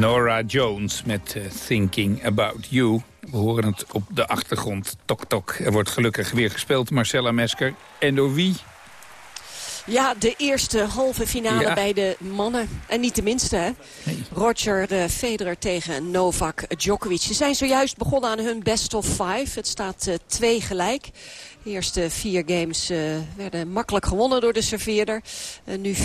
Nora Jones met uh, Thinking About You. We horen het op de achtergrond. Tok tok. Er wordt gelukkig weer gespeeld, Marcella Mesker. En door wie? Ja, de eerste halve finale Ja. bij de mannen. En niet de minste, hè? Roger eh, Federer tegen Novak Djokovic. Ze zijn zojuist begonnen aan hun best of five. Het staat eh, twee gelijk. De eerste vier games eh, werden makkelijk gewonnen door de serveerder. Nu 40-30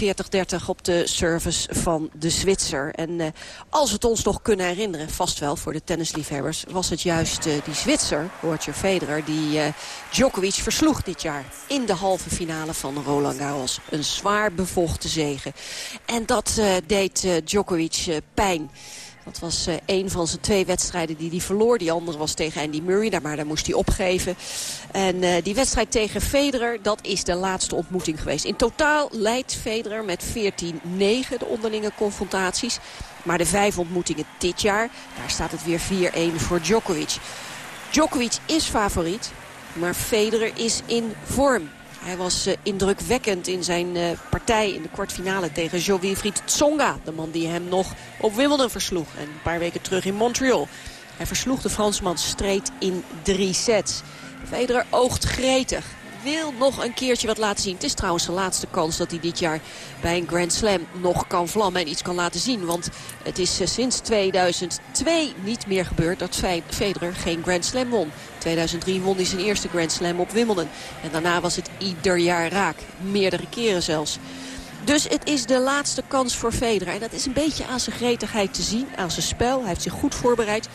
op de service van de Zwitser. En als we het ons nog kunnen herinneren, vast wel voor de tennisliefhebbers... was het juist die Zwitser, Roger Federer, die Djokovic versloeg dit jaar... in de halve finale van Roland Garros. Een zwaar bevochten zege. En dat eh, deed eh, Djokovic eh, pijn. Dat was een van zijn twee wedstrijden die hij verloor. Die andere was tegen Andy Murray, maar daar moest hij opgeven. En die wedstrijd tegen Federer, dat is de laatste ontmoeting geweest. In totaal leidt Federer met 14-9 de onderlinge confrontaties. Maar de vijf ontmoetingen dit jaar, daar staat het weer 4-1 voor Djokovic. Djokovic is favoriet, maar Federer is in vorm. Hij was eh, indrukwekkend in zijn eh, partij in de kwartfinale tegen Jo-Wilfried Tsonga. De man die hem nog op Wimbledon versloeg. En een paar weken terug in Montreal. Hij versloeg de Fransman streed in drie sets. Federer oogt gretig. Wil nog een keertje wat laten zien. Het is trouwens zijn laatste kans dat hij dit jaar bij een Grand Slam nog kan vlammen en iets kan laten zien. Want het is eh, sinds 2002 niet meer gebeurd dat Fe- Federer geen Grand Slam won. 2003 won hij zijn eerste Grand Slam op Wimbledon. En daarna was het ieder jaar raak. Meerdere keren zelfs. Dus het is de laatste kans voor Federer. En dat is een beetje aan zijn gretigheid te zien, aan zijn spel. Hij heeft zich goed voorbereid.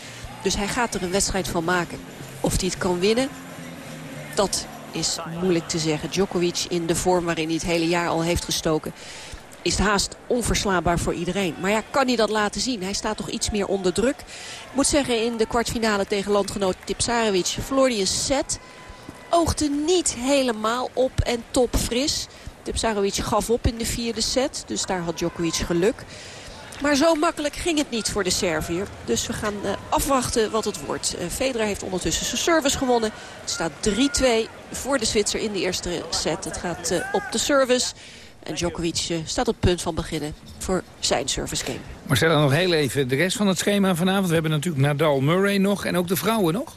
Dus hij gaat er een wedstrijd van maken. Of hij het kan winnen, dat is moeilijk te zeggen. Djokovic in de vorm waarin hij het hele jaar al heeft gestoken... is haast onverslaanbaar voor iedereen. Maar ja, kan hij dat laten zien? Hij staat toch iets meer onder druk. Ik moet zeggen, in de kwartfinale tegen landgenoot Tipsarevic... verloor hij set. Oogde niet helemaal op en top fris. Tipsarevic gaf op in de vierde set. Dus daar had Djokovic geluk. Maar zo makkelijk ging het niet voor de Servier. Dus we gaan eh, afwachten wat het wordt. Eh, Federer heeft ondertussen zijn service gewonnen. Het staat 3-2 voor de Zwitser in de eerste set. Het gaat eh, op de service. En Djokovic staat op punt van beginnen voor zijn service game. Marcella, nog heel even de rest van het schema vanavond. We hebben natuurlijk Nadal Murray nog en ook de vrouwen nog.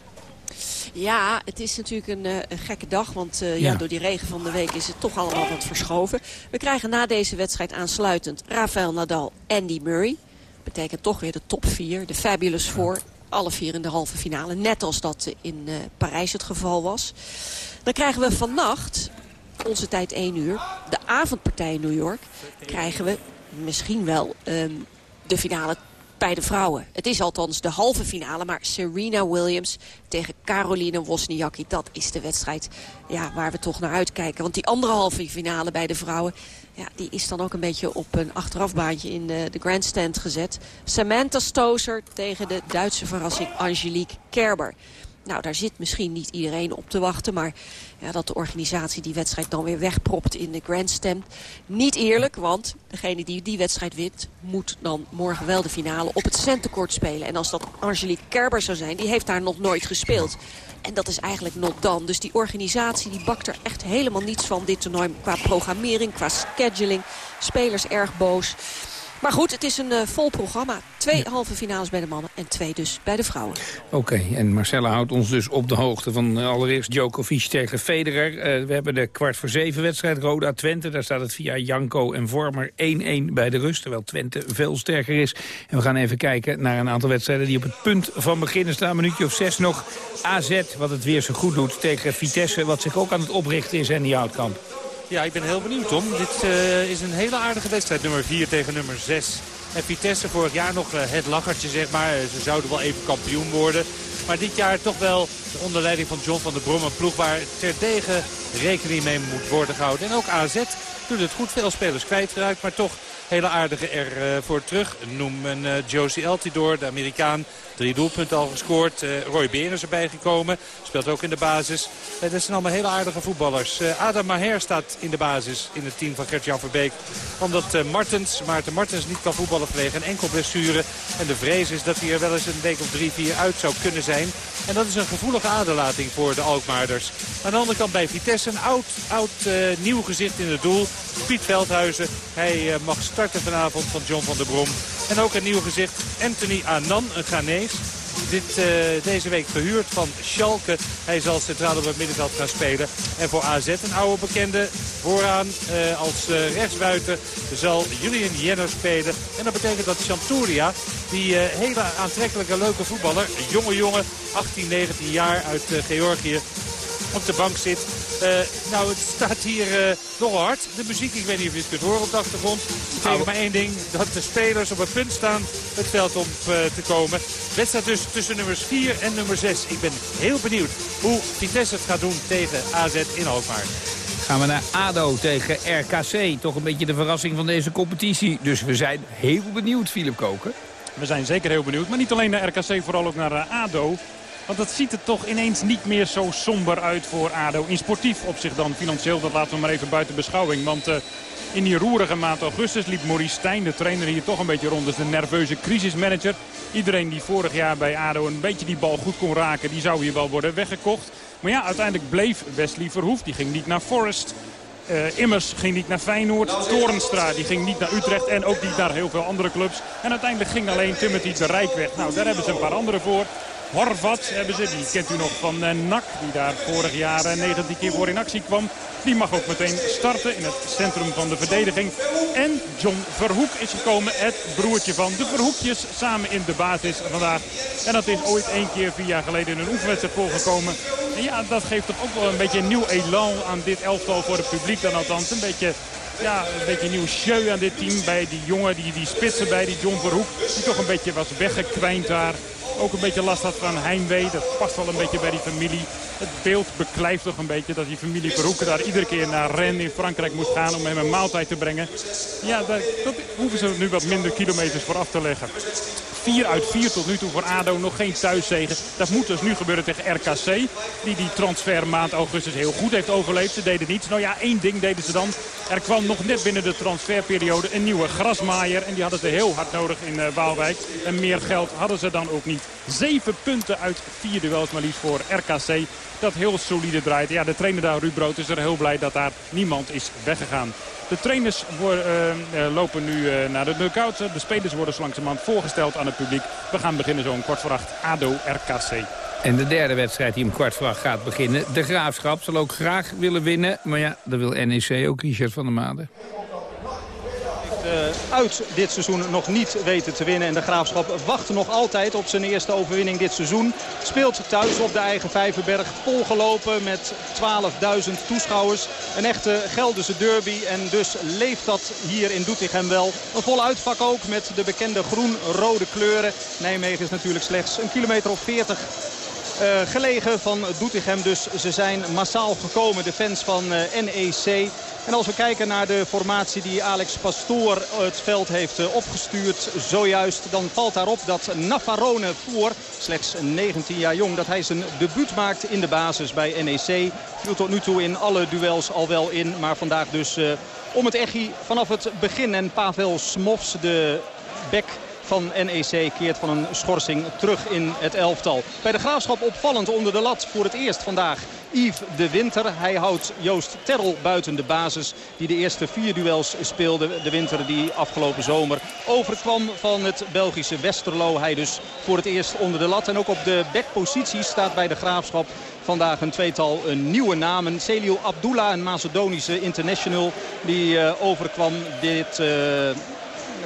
Ja, het is natuurlijk een, eh, een gekke dag. Want eh, ja. Ja. door die regen van de week is het toch allemaal wat verschoven. We krijgen na deze wedstrijd aansluitend Rafael Nadal, Andy Murray. Betekent toch weer de top 4, de Fabulous Four. Alle vier in de halve finale. Net als dat in eh, Parijs het geval was. Dan krijgen we vannacht, onze tijd 1 uur, de avondpartij in New York. Krijgen we misschien wel ehm, de finale bij de vrouwen. Het is althans de halve finale, maar Serena Williams tegen Caroline Wozniacki. Dat is de wedstrijd ja, waar we toch naar uitkijken. Want die andere halve finale bij de vrouwen... Ja, die is dan ook een beetje op een achterafbaantje in de, de grandstand gezet. Samantha Stoser tegen de Duitse verrassing Angelique Kerber. Nou, daar zit misschien niet iedereen op te wachten. Maar ja, dat de organisatie die wedstrijd dan weer wegpropt in de grandstand. Niet eerlijk, want degene die die wedstrijd wint... moet dan morgen wel de finale op het centenkoord spelen. En als dat Angelique Kerber zou zijn, die heeft daar nog nooit gespeeld. En dat is eigenlijk not dan. Dus die organisatie die bakt er echt helemaal niets van dit toernooi. Qua programmering, qua scheduling. Spelers erg boos. Maar goed, het is een eh, vol programma. Twee halve finales bij de mannen en twee dus bij de vrouwen. Oké, en Marcella houdt ons dus op de hoogte van eh, allereerst Djokovic tegen Federer. Eh, we hebben de kwart voor zeven wedstrijd, Roda Twente. Daar staat het via Janko en Vormer 1-1 bij de rust. Terwijl Twente veel sterker is. En we gaan even kijken naar een aantal wedstrijden die op het punt van beginnen staan. Een minuutje of zes nog. AZ, wat het weer zo goed doet tegen Vitesse. Wat zich ook aan het oprichten is en die Houtkamp. Ja, ik ben heel benieuwd, Tom. Dit eh, is een hele aardige wedstrijd. Nummer 4 tegen nummer 6. En Vitesse vorig jaar nog eh, het lachertje, zeg maar. Eh, Ze zouden wel even kampioen worden. Maar dit jaar toch wel onder leiding van John van der Brom. Een ploeg waar terdege rekening mee moet worden gehouden. En ook AZ doet het goed. Veel spelers kwijtgeraakt, maar toch hele aardige ervoor terug. Noem een uh, Josie Altidor, de Amerikaan. Drie doelpunten al gescoord. Uh, Roy Beren is erbij gekomen. Speelt ook in de basis. Dat zijn allemaal hele aardige voetballers. Adam Maher staat in de basis in het team van Gert-Jan Verbeek. Omdat Martens, Maarten Martens niet kan voetballen vanwege een enkel blessure. En de vrees is dat hij er wel eens een week of drie, vier uit zou kunnen zijn. En dat is een gevoelige aderlating voor de Alkmaarders. Aan de andere kant bij Vitesse een oud, oud nieuw gezicht in het doel. Piet Veldhuizen. Hij mag starten vanavond van John van der Brom. En ook een nieuw gezicht, Anthony Anan, een Ghanese. Dit, uh, deze week gehuurd van Schalke. Hij zal centraal op het middenveld gaan spelen. En voor AZ een oude bekende vooraan uh, als uh, rechtsbuiten zal Julian Jenner spelen. En dat betekent dat Chanturia, die hele aantrekkelijke leuke voetballer, jonge jongen, 18, 19 jaar uit Georgië, op de bank zit. Uh, nou, het staat hier uh, nogal hard. De muziek, ik weet niet of je het kunt horen op de achtergrond. Betekent maar één ding, dat de spelers op het punt staan het veld om uh, te komen. Wedstrijd dus tussen nummers 4 en nummer 6. Ik ben heel benieuwd hoe Vitesse het gaat doen tegen AZ in Alkmaar. Gaan we naar ADO tegen RKC. Toch een beetje de verrassing van deze competitie. Dus we zijn heel benieuwd, Philip Koken. We zijn zeker heel benieuwd. Maar niet alleen naar RKC, vooral ook naar ADO. Want het ziet er toch ineens niet meer zo somber uit voor ADO. In sportief opzicht dan. Financieel, dat laten we maar even buiten beschouwing. Want uh, in die roerige maand augustus liep Maurice Stijn, de trainer, hier toch een beetje rond. Dus de nerveuze crisismanager. Iedereen die vorig jaar bij ADO een beetje die bal goed kon raken, die zou hier wel worden weggekocht. Maar ja, uiteindelijk bleef Wesley Verhoef. Die ging niet naar Forest. Uh, Immers ging niet naar Feyenoord. Torenstra die ging niet naar Utrecht. En ook niet naar heel veel andere clubs. En uiteindelijk ging alleen Timothy de Rijk weg. Nou, daar hebben ze een paar anderen voor. Horvat hebben ze. Die kent u nog van uh, NAC. Die daar vorig jaar uh, 19 keer voor in actie kwam. Die mag ook meteen starten in het centrum van de verdediging. En John Verhoek is gekomen. Het broertje van de Verhoekjes. Samen in de basis vandaag. En dat is ooit één keer vier jaar geleden in een oefenwedstrijd voorgekomen. En ja, dat geeft toch ook wel een beetje een nieuw elan aan dit elftal voor het publiek dan althans. Een beetje ja, een beetje nieuw show aan dit team. Bij die jongen, die, die spitsen bij die John Verhoek. Die toch een beetje was weggekwijnd daar ook een beetje last had van heimwee. Dat past wel een beetje bij die familie. Het beeld beklijft toch een beetje dat die familie Verhoeken daar iedere keer naar Rennes in Frankrijk moest gaan om hem een maaltijd te brengen. Ja, daar, dat hoeven ze nu wat minder kilometers voor af te leggen. 4 uit 4 tot nu toe voor ADO. Nog geen thuiszegen. Dat moet dus nu gebeuren tegen RKC. Die die transfermaand augustus heel goed heeft overleefd. Ze deden niets. Nou ja, één ding deden ze dan. Er kwam nog net binnen de transferperiode een nieuwe grasmaaier. En die hadden ze heel hard nodig in uh, Waalwijk. En meer geld hadden ze dan ook niet. Zeven punten uit vier duels maar liefst voor RKC. Dat heel solide draait. Ja, de trainer daar, Ruud Brood, is er heel blij dat daar niemand is weggegaan. De trainers worden, uh, lopen nu uh, naar de dugout. De spelers worden zo langzamerhand voorgesteld aan het publiek. We gaan beginnen zo om kwart voor acht. ADO-RKC. En de derde wedstrijd die om kwart voor acht gaat beginnen. De Graafschap zal ook graag willen winnen. Maar ja, dat wil NEC ook, Richard van der Maden. Uh, uit dit seizoen nog niet weten te winnen. En de Graafschap wacht nog altijd op zijn eerste overwinning dit seizoen. Speelt thuis op de eigen Vijverberg. Volgelopen met 12.000 toeschouwers. Een echte Gelderse derby. En dus leeft dat hier in Doetinchem wel. Een vol uitvak ook met de bekende groen-rode kleuren. Nijmegen is natuurlijk slechts een kilometer of 40 uh, gelegen van Doetinchem. Dus ze zijn massaal gekomen, de fans van uh, NEC. En als we kijken naar de formatie die Alex Pastoor het veld heeft uh, opgestuurd zojuist... dan valt daarop dat Navarone voor, slechts 19 jaar jong... dat hij zijn debuut maakt in de basis bij NEC. Viel tot nu toe in alle duels al wel in, maar vandaag dus om het echi vanaf het begin. En Pavel Smofs, de bek van NEC keert van een schorsing terug in het elftal. Bij de Graafschap opvallend onder de lat voor het eerst vandaag Yves de Winter. Hij houdt Joost Terrel buiten de basis die de eerste vier duels speelde. De Winter die afgelopen zomer overkwam van het Belgische Westerlo. Hij dus voor het eerst onder de lat. En ook op de backpositie staat bij de Graafschap vandaag een tweetal nieuwe namen. Celio Abdullah, een Macedonische international die uh, overkwam dit, uh,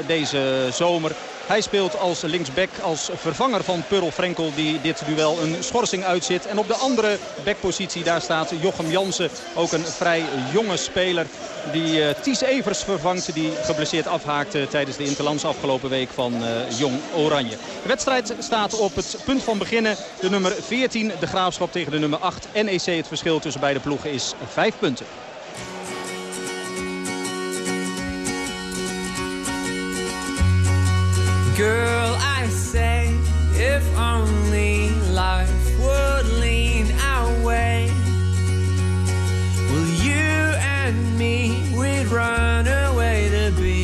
deze zomer hij speelt als linksback, als vervanger van Pearl Frenkel die dit duel een schorsing uitzit. En op de andere backpositie daar staat Jochem Jansen, ook een vrij jonge speler. Die uh, Ties Evers vervangt, die geblesseerd afhaakte tijdens de Interlands afgelopen week van uh, Jong Oranje. De wedstrijd staat op het punt van beginnen. De nummer 14, de Graafschap tegen de nummer 8. NEC, het verschil tussen beide ploegen is 5 punten. Girl, I say, if only life would lean our way. Will you and me, we'd run away to be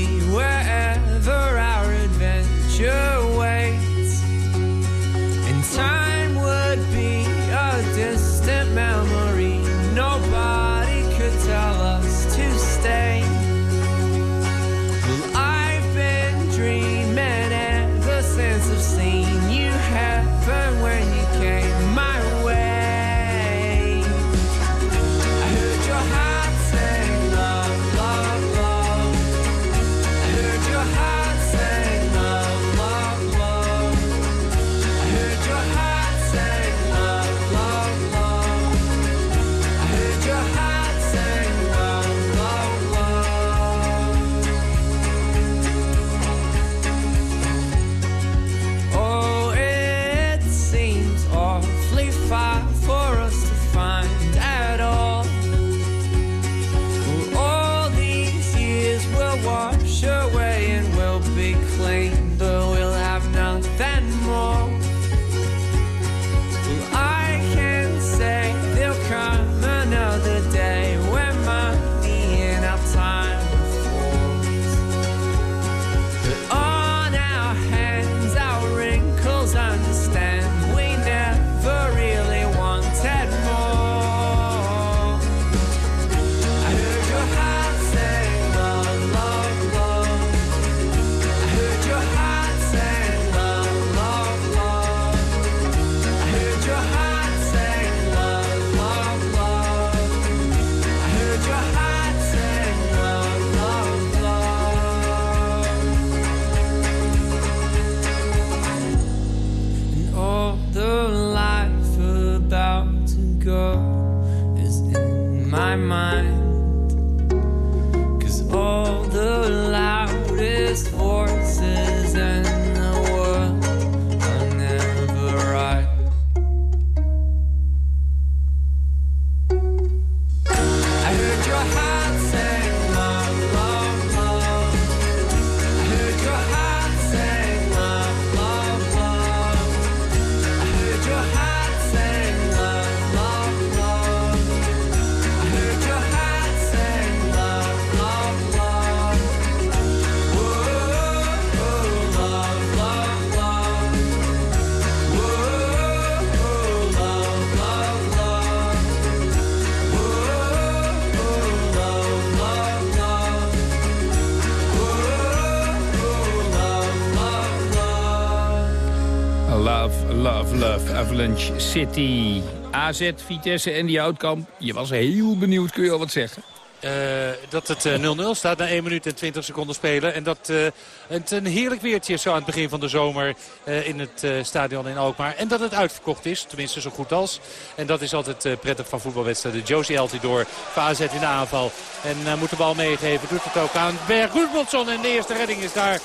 about to go is in my mind. Avalanche City. AZ, Vitesse en die Houtkamp. Je was heel benieuwd, kun je al wat zeggen? Eh, dat het eh, 0-0 staat na 1 minuut en 20 seconden spelen. En dat eh, het een heerlijk weertje is zo aan het begin van de zomer eh, in het eh, stadion in Alkmaar. En dat het uitverkocht is, tenminste zo goed als. En dat is altijd eh, prettig van voetbalwedstrijden. Josie Altidor, AZ in de aanval. En eh, moet de bal meegeven, doet het ook aan Berg Gudmundsson. En de eerste redding is daar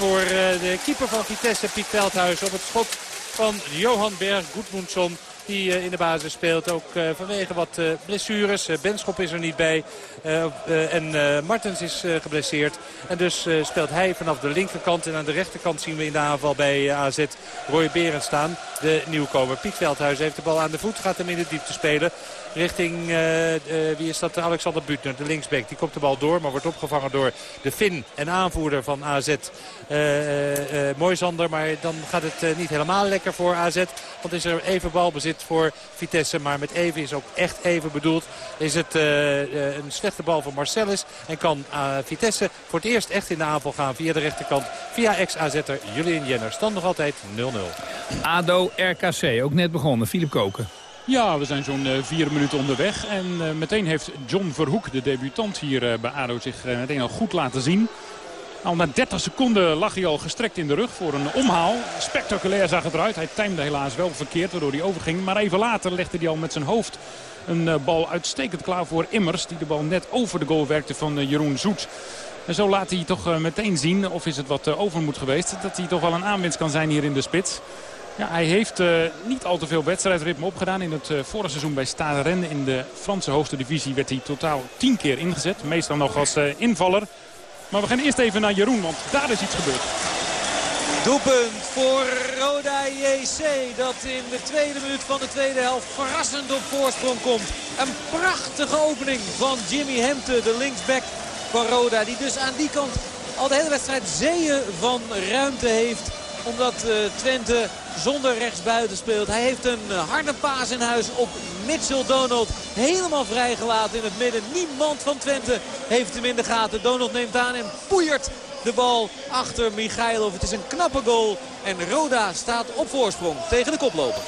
voor eh, de keeper van Vitesse, Piet Veldhuis. Op het schot van Johan Berg Gudmundsson. Die eh, in de basis speelt. Ook eh, vanwege wat eh, blessures. Benschop is er niet bij. En Martens is geblesseerd. En dus speelt hij vanaf de linkerkant. En aan de rechterkant zien we in de aanval bij AZ Roy Berend staan. De nieuwkomer Piet Veldhuis heeft de bal aan de voet. Gaat hem in de diepte spelen. Richting, eh, eh, wie is dat? Alexander Butner, de linksback. Die komt de bal door, maar wordt opgevangen door de Fin en aanvoerder van AZ. Eh, eh, Moisander, maar dan gaat het niet helemaal lekker voor AZ. Want is er even balbezit voor Vitesse. Maar met even is ook echt even bedoeld. Is het een slechte bal van Marcellus. En kan Vitesse voor het eerst echt in de aanval gaan via de rechterkant. Via ex-AZ'er Julian Jenner. Stand nog altijd 0-0. ADO RKC, ook net begonnen. Philip Koken. Ja, we zijn zo'n eh, vier minuten onderweg. En eh, meteen heeft John Verhoek, de debutant hier eh, bij ADO, zich meteen al goed laten zien. Al na 30 seconden lag hij al gestrekt in de rug voor een omhaal. Spectaculair zag het eruit. Hij timde helaas wel verkeerd, waardoor hij overging. Maar even later legde hij al met zijn hoofd een bal uitstekend klaar voor Immers. Die de bal net over de goal werkte van Jeroen Zoet. En zo laat hij toch meteen zien, of is het wat overmoed geweest... dat hij toch wel een aanwinst kan zijn hier in de spits. Ja, hij heeft eh, niet al te veel wedstrijdritme opgedaan. In het uh, vorige seizoen bij Stade Rennes in de Franse hoogste divisie werd hij totaal tien keer ingezet. Meestal nog als uh, invaller. Maar we gaan eerst even naar Jeroen, want daar is iets gebeurd. Doelpunt voor Roda JC dat in de tweede minuut van de tweede helft verrassend op voorsprong komt. Een prachtige opening van Jimmy Hemte, de linksback van Roda. Die dus aan die kant al de hele wedstrijd zeeën van ruimte heeft omdat uh, Twente zonder rechtsbuiten speelt. Hij heeft een uh, harde paas in huis op Mitchell Donald. Helemaal vrijgelaten in het midden. Niemand van Twente heeft hem in de gaten. Donald neemt aan en poeiert de bal achter Michailov. Het is een knappe goal. En Roda staat op voorsprong tegen de koploper.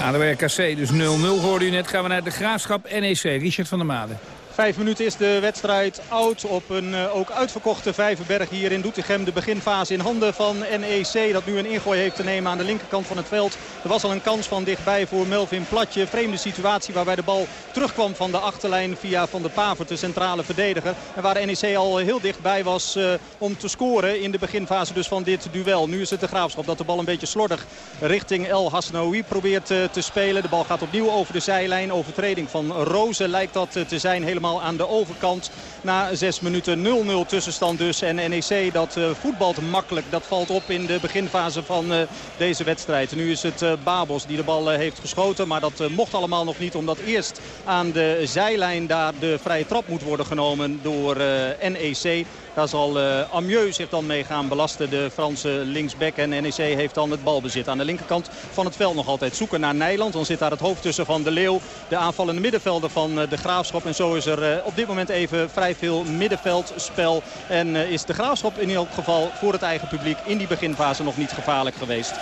Aan de RKC dus 0-0 hoorde u net. Gaan we naar de Graafschap NEC. Richard van der Made. Vijf minuten is de wedstrijd oud op een uh, ook uitverkochte Vijverberg hier in Doetinchem. De beginfase in handen van NEC dat nu een ingooi heeft te nemen aan de linkerkant van het veld. Er was al een kans van dichtbij voor Melvin Platje. Vreemde situatie waarbij de bal terugkwam van de achterlijn via Van de Pavert, de centrale verdediger. En waar NEC al heel dichtbij was uh, om te scoren in de beginfase dus van dit duel. Nu is het de Graafschap dat de bal een beetje slordig richting El Hasnaoui probeert uh, te spelen. De bal gaat opnieuw over de zijlijn. Overtreding van Rozen lijkt dat te zijn helemaal aan de overkant. Na zes minuten 0-0 tussenstand dus. En NEC dat eh, voetbalt makkelijk. Dat valt op in de beginfase van eh, deze wedstrijd. Nu is het eh, Babos die de bal heeft geschoten. Maar dat mocht allemaal nog niet. Omdat eerst aan de zijlijn daar de vrije trap moet worden genomen door NEC. Daar zal uh, Amieux zich dan mee gaan belasten, de Franse linksback. En NEC heeft dan het balbezit. Aan de linkerkant van het veld nog altijd zoeken naar Nijland. Dan zit daar het hoofd tussen van de Leeuw. De aanvallende middenvelder van uh, de Graafschap. En zo is er uh, op dit moment even vrij veel middenveldspel. En is de Graafschap in elk geval voor het eigen publiek in die beginfase nog niet gevaarlijk geweest. 0-0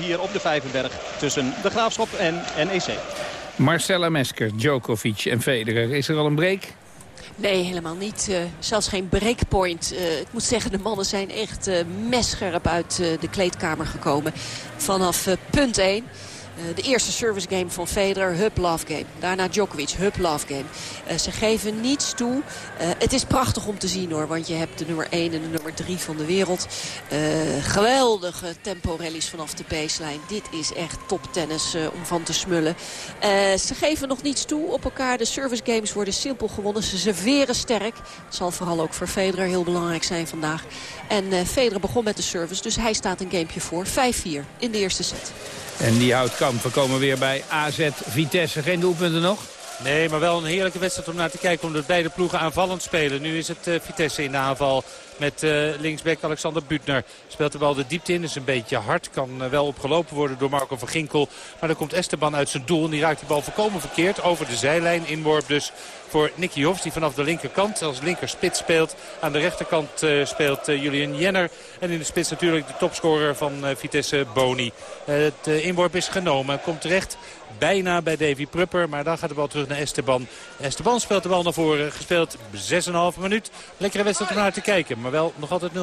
hier op de Vijverberg tussen de Graafschap en NEC. Marcella Mesker, Djokovic en Federer. Is er al een break? Nee, helemaal niet. Uh, zelfs geen breakpoint. Uh, ik moet zeggen, de mannen zijn echt uh, messcherp uit de kleedkamer gekomen. Vanaf punt 1. Uh, de eerste service game van Federer, Hub Love Game. Daarna Djokovic, Hub Love Game. Uh, ze geven niets toe. Uh, het is prachtig om te zien hoor. Want je hebt de nummer 1 en de nummer 3 van de wereld. geweldige tempo-rallies vanaf de baseline. Dit is echt toptennis om van te smullen. ze geven nog niets toe op elkaar. De service games worden simpel gewonnen. Ze serveren sterk. Het zal vooral ook voor Federer heel belangrijk zijn vandaag. En Federer begon met de service. Dus hij staat een gamepje voor. 5-4 in de eerste set. En die houdt kamp. We komen weer bij AZ Vitesse. Geen doelpunten nog? Nee, maar wel een heerlijke wedstrijd om naar te kijken. Omdat beide ploegen aanvallend spelen. Nu is het uh, Vitesse in de aanval met uh, linksback Alexander Butner. Speelt de bal de diepte in. Is een beetje hard. Kan uh, wel opgelopen worden door Marco van Ginkel. Maar dan komt Esteban uit zijn doel. En die raakt die bal volkomen verkeerd. Over de zijlijn. Inworp dus voor Nicky Hofs. Die vanaf de linkerkant als linker spits speelt. Aan de rechterkant uh, speelt Julian Jenner. En in de spits natuurlijk de topscorer van Vitesse Boni. het inworp is genomen. Komt terecht bijna bij Davy Prupper. Maar dan gaat de bal terug naar Esteban. Esteban speelt de bal naar voren. Gespeeld 6,5 minuut. Lekkere wedstrijd om naar te kijken. Wel nog altijd 0-0.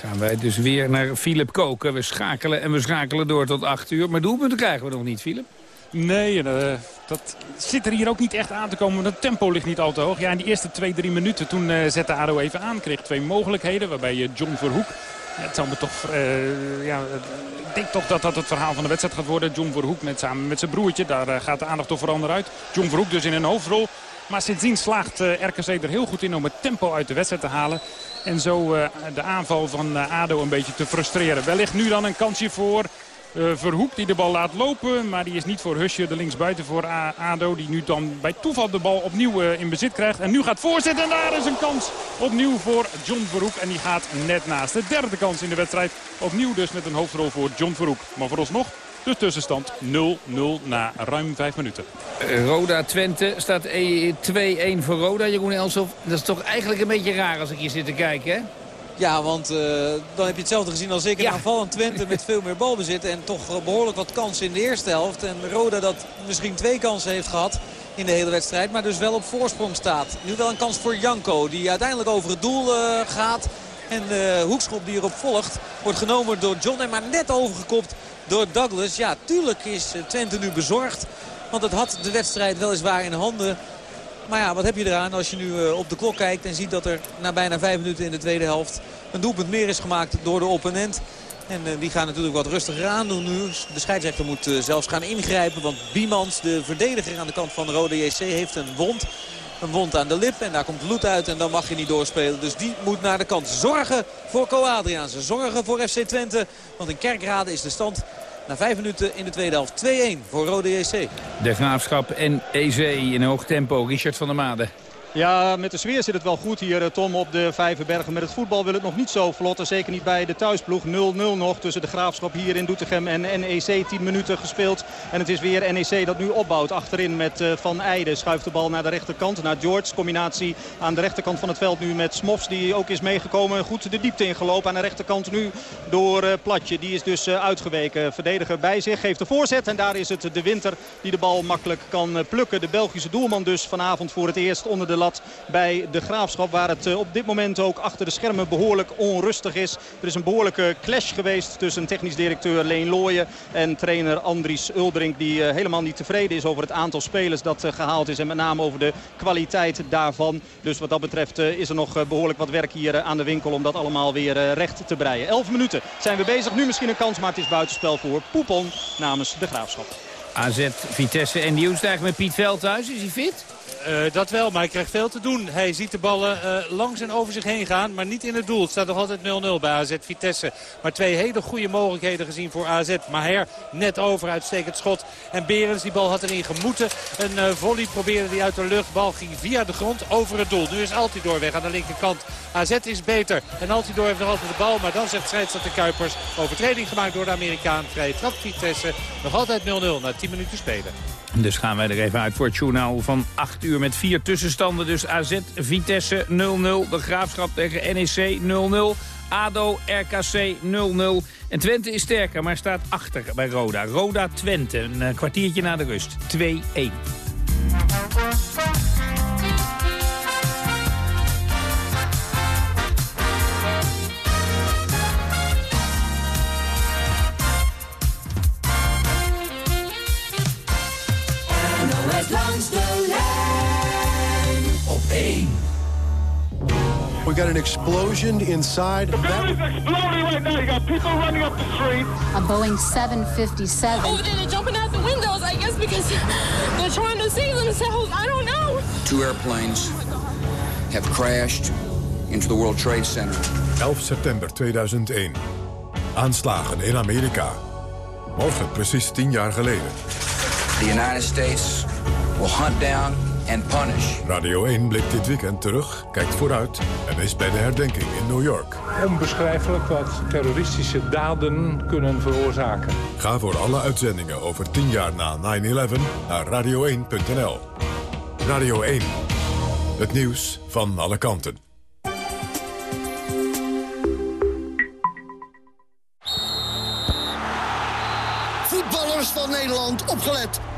Gaan wij dus weer naar Philip Koken. We schakelen en we schakelen door tot 8 uur. Maar doelpunten krijgen we nog niet, Philip. Nee, uh, dat zit er hier ook niet echt aan te komen. Want het tempo ligt niet al te hoog. Ja, in die eerste twee, drie minuten toen uh, zette ADO even aan. Kreeg twee mogelijkheden waarbij je John Verhoek... Ja, het zou me toch... Uh, ja, ik denk toch dat dat het verhaal van de wedstrijd gaat worden. John Verhoek met, samen met zijn broertje. Daar gaat de aandacht toch veranderen uit. John Verhoek dus in een hoofdrol. Maar sindsdien slaagt RKC er heel goed in om het tempo uit de wedstrijd te halen. En zo de aanval van ADO een beetje te frustreren. Wellicht nu dan een kansje voor... Uh, Verhoek die de bal laat lopen. Maar die is niet voor Husje, de linksbuiten voor ADO. Die nu dan bij toeval de bal opnieuw in bezit krijgt. En nu gaat voorzitten. En daar is een kans opnieuw voor John Verhoek. En die gaat net naast. De derde kans in de wedstrijd. Opnieuw dus met een hoofdrol voor John Verhoek. Maar vooralsnog de tussenstand 0-0 na ruim 5 minuten. Roda Twente staat 2-1 voor Roda. Jeroen Elsof, dat is toch eigenlijk een beetje raar als ik hier zit te kijken, hè? Ja, want uh, dan heb je hetzelfde gezien als ik. Een ja. aanvallend Twente met veel meer balbezit. En toch behoorlijk wat kansen in de eerste helft. En Roda dat misschien twee kansen heeft gehad in de hele wedstrijd. Maar dus wel op voorsprong staat. Nu wel een kans voor Janko. Die uiteindelijk over het doel uh, gaat. En de hoekschop die erop volgt wordt genomen door John. En maar net overgekopt door Douglas. Ja, tuurlijk is Twente nu bezorgd. Want het had de wedstrijd weliswaar in handen. Maar ja, wat heb je eraan als je nu uh, op de klok kijkt en ziet dat er na bijna vijf minuten in de tweede helft een doelpunt meer is gemaakt door de opponent. En uh, die gaan natuurlijk wat rustiger aan doen nu. De scheidsrechter moet zelfs gaan ingrijpen. Want Biemans, de verdediger aan de kant van de Rode JC, heeft een wond. Een wond aan de lip en daar komt bloed uit en dan mag je niet doorspelen. Dus die moet naar de kant zorgen voor Co-Adriaanse. Zorgen voor FC Twente. Want in Kerkrade is de stand na vijf minuten in de tweede helft 2-1 voor Rode JC. De Graafschap en EC in hoog tempo. Richard van der Made. Ja, met de sfeer zit het wel goed hier, Tom, op de Vijverbergen. Met het voetbal wil het nog niet zo vlot. En zeker niet bij de thuisploeg. 0-0 nog tussen de Graafschap hier in Doetinchem en NEC. 10 minuten gespeeld. En het is weer NEC dat nu opbouwt. Achterin met uh, Van Eijden. Schuift de bal naar de rechterkant. Naar George. Combinatie aan de rechterkant van het veld nu met Smofs. Die ook is meegekomen. Goed de diepte ingelopen. Aan de rechterkant nu door uh, Platje. Die is dus uitgeweken. Verdediger bij zich. Geeft de voorzet. En daar is het de Winter die de bal makkelijk kan plukken. De Belgische doelman dus vanavond voor het eerst onder de bij de Graafschap. Waar het op dit moment ook achter de schermen behoorlijk onrustig is. Er is een behoorlijke clash geweest tussen technisch directeur Leen Looyen en trainer Andries Uldrink. Die helemaal niet tevreden is over het aantal spelers dat gehaald is. En met name over de kwaliteit daarvan. Dus wat dat betreft is er nog behoorlijk wat werk hier aan de winkel om dat allemaal weer recht te breien. 11 minuten zijn we bezig. Nu misschien een kans, maar het is buitenspel voor Poepon namens de Graafschap. AZ, Vitesse en Nieuwsdag met Piet Veldhuis. Is hij fit? Eh, dat wel, maar hij krijgt veel te doen. Hij ziet de ballen eh, langs en over zich heen gaan, maar niet in het doel. Het staat nog altijd 0-0 bij AZ Vitesse. Maar twee hele goede mogelijkheden gezien voor AZ. Maher net over, uitstekend schot. En Berens, die bal had erin gemoeten. Een uh, volley probeerde hij uit de lucht. Bal ging via de grond over het doel. Nu is Altidoor weg aan de linkerkant. AZ is beter. En Altidoor heeft nog altijd de bal. Maar dan zegt scheidsrechter Kuipers. Overtreding gemaakt door de Amerikaan. Vrije trap Vitesse. Nog altijd 0-0 na 10 minuten spelen. Dus gaan wij er even uit voor het journaal van 8 uur met vier tussenstanden. Dus AZ, Vitesse 0-0, de Graafschap tegen NEC 0-0... ADO, RKC 0-0. En Twente is sterker, maar staat achter bij Roda. Roda Twente, een uh, kwartiertje na de rust. 2-1. We got an explosion inside. The building's exploding right now. You got people running up the street. A Boeing 757. Over there, they're jumping out the windows, I guess, because they're trying to save themselves. I don't know. Two airplanes have crashed into the World Trade Center. 11 september 2001. Aanslagen in Amerika. Morgen precies tien jaar geleden. The United States will hunt down and punish. Radio 1 blikt dit weekend terug, kijkt vooruit en is bij de herdenking in New York. Onbeschrijfelijk wat terroristische daden kunnen veroorzaken. Ga voor alle uitzendingen over 10 jaar na 9-11 naar radio1.nl. Radio 1. Het nieuws van alle kanten. Voetballers van Nederland, opgelet.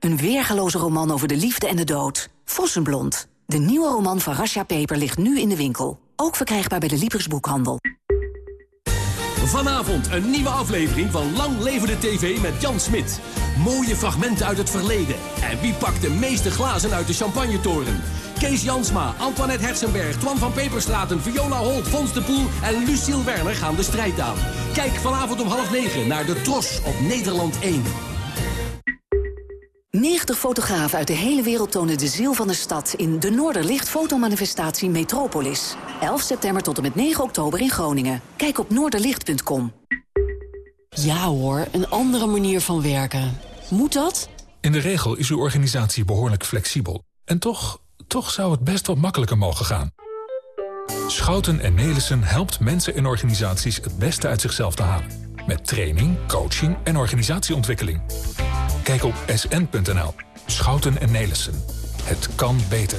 Een weergaloze roman over de liefde en de dood. Vossenblond. De nieuwe roman van Rasha Peper ligt nu in de winkel. Ook verkrijgbaar bij de Liebrersboekhandel. Vanavond een nieuwe aflevering van Lang Leven de TV met Jan Smit. Mooie fragmenten uit het verleden. En wie pakt de meeste glazen uit de champagnetoren? Kees Jansma, Antoinette Hersenberg, Twan van Peperstraten, Viola Holt, Fons de Poel en Luciel Werner gaan de strijd aan. Kijk vanavond om half negen naar de Tros op Nederland 1. 90 fotografen uit de hele wereld tonen de ziel van de stad... in de Noorderlicht fotomanifestatie Metropolis. 11 september tot en met 9 oktober in Groningen. Kijk op noorderlicht.com. Ja hoor, een andere manier van werken. Moet dat? In de regel is uw organisatie behoorlijk flexibel. En toch, toch zou het best wat makkelijker mogen gaan. Schouten en Nelissen helpt mensen en organisaties het beste uit zichzelf te halen. Met training, coaching en organisatieontwikkeling. Kijk op sn.nl. Schouten en Nelissen. Het kan beter.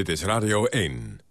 Dit is Radio 1.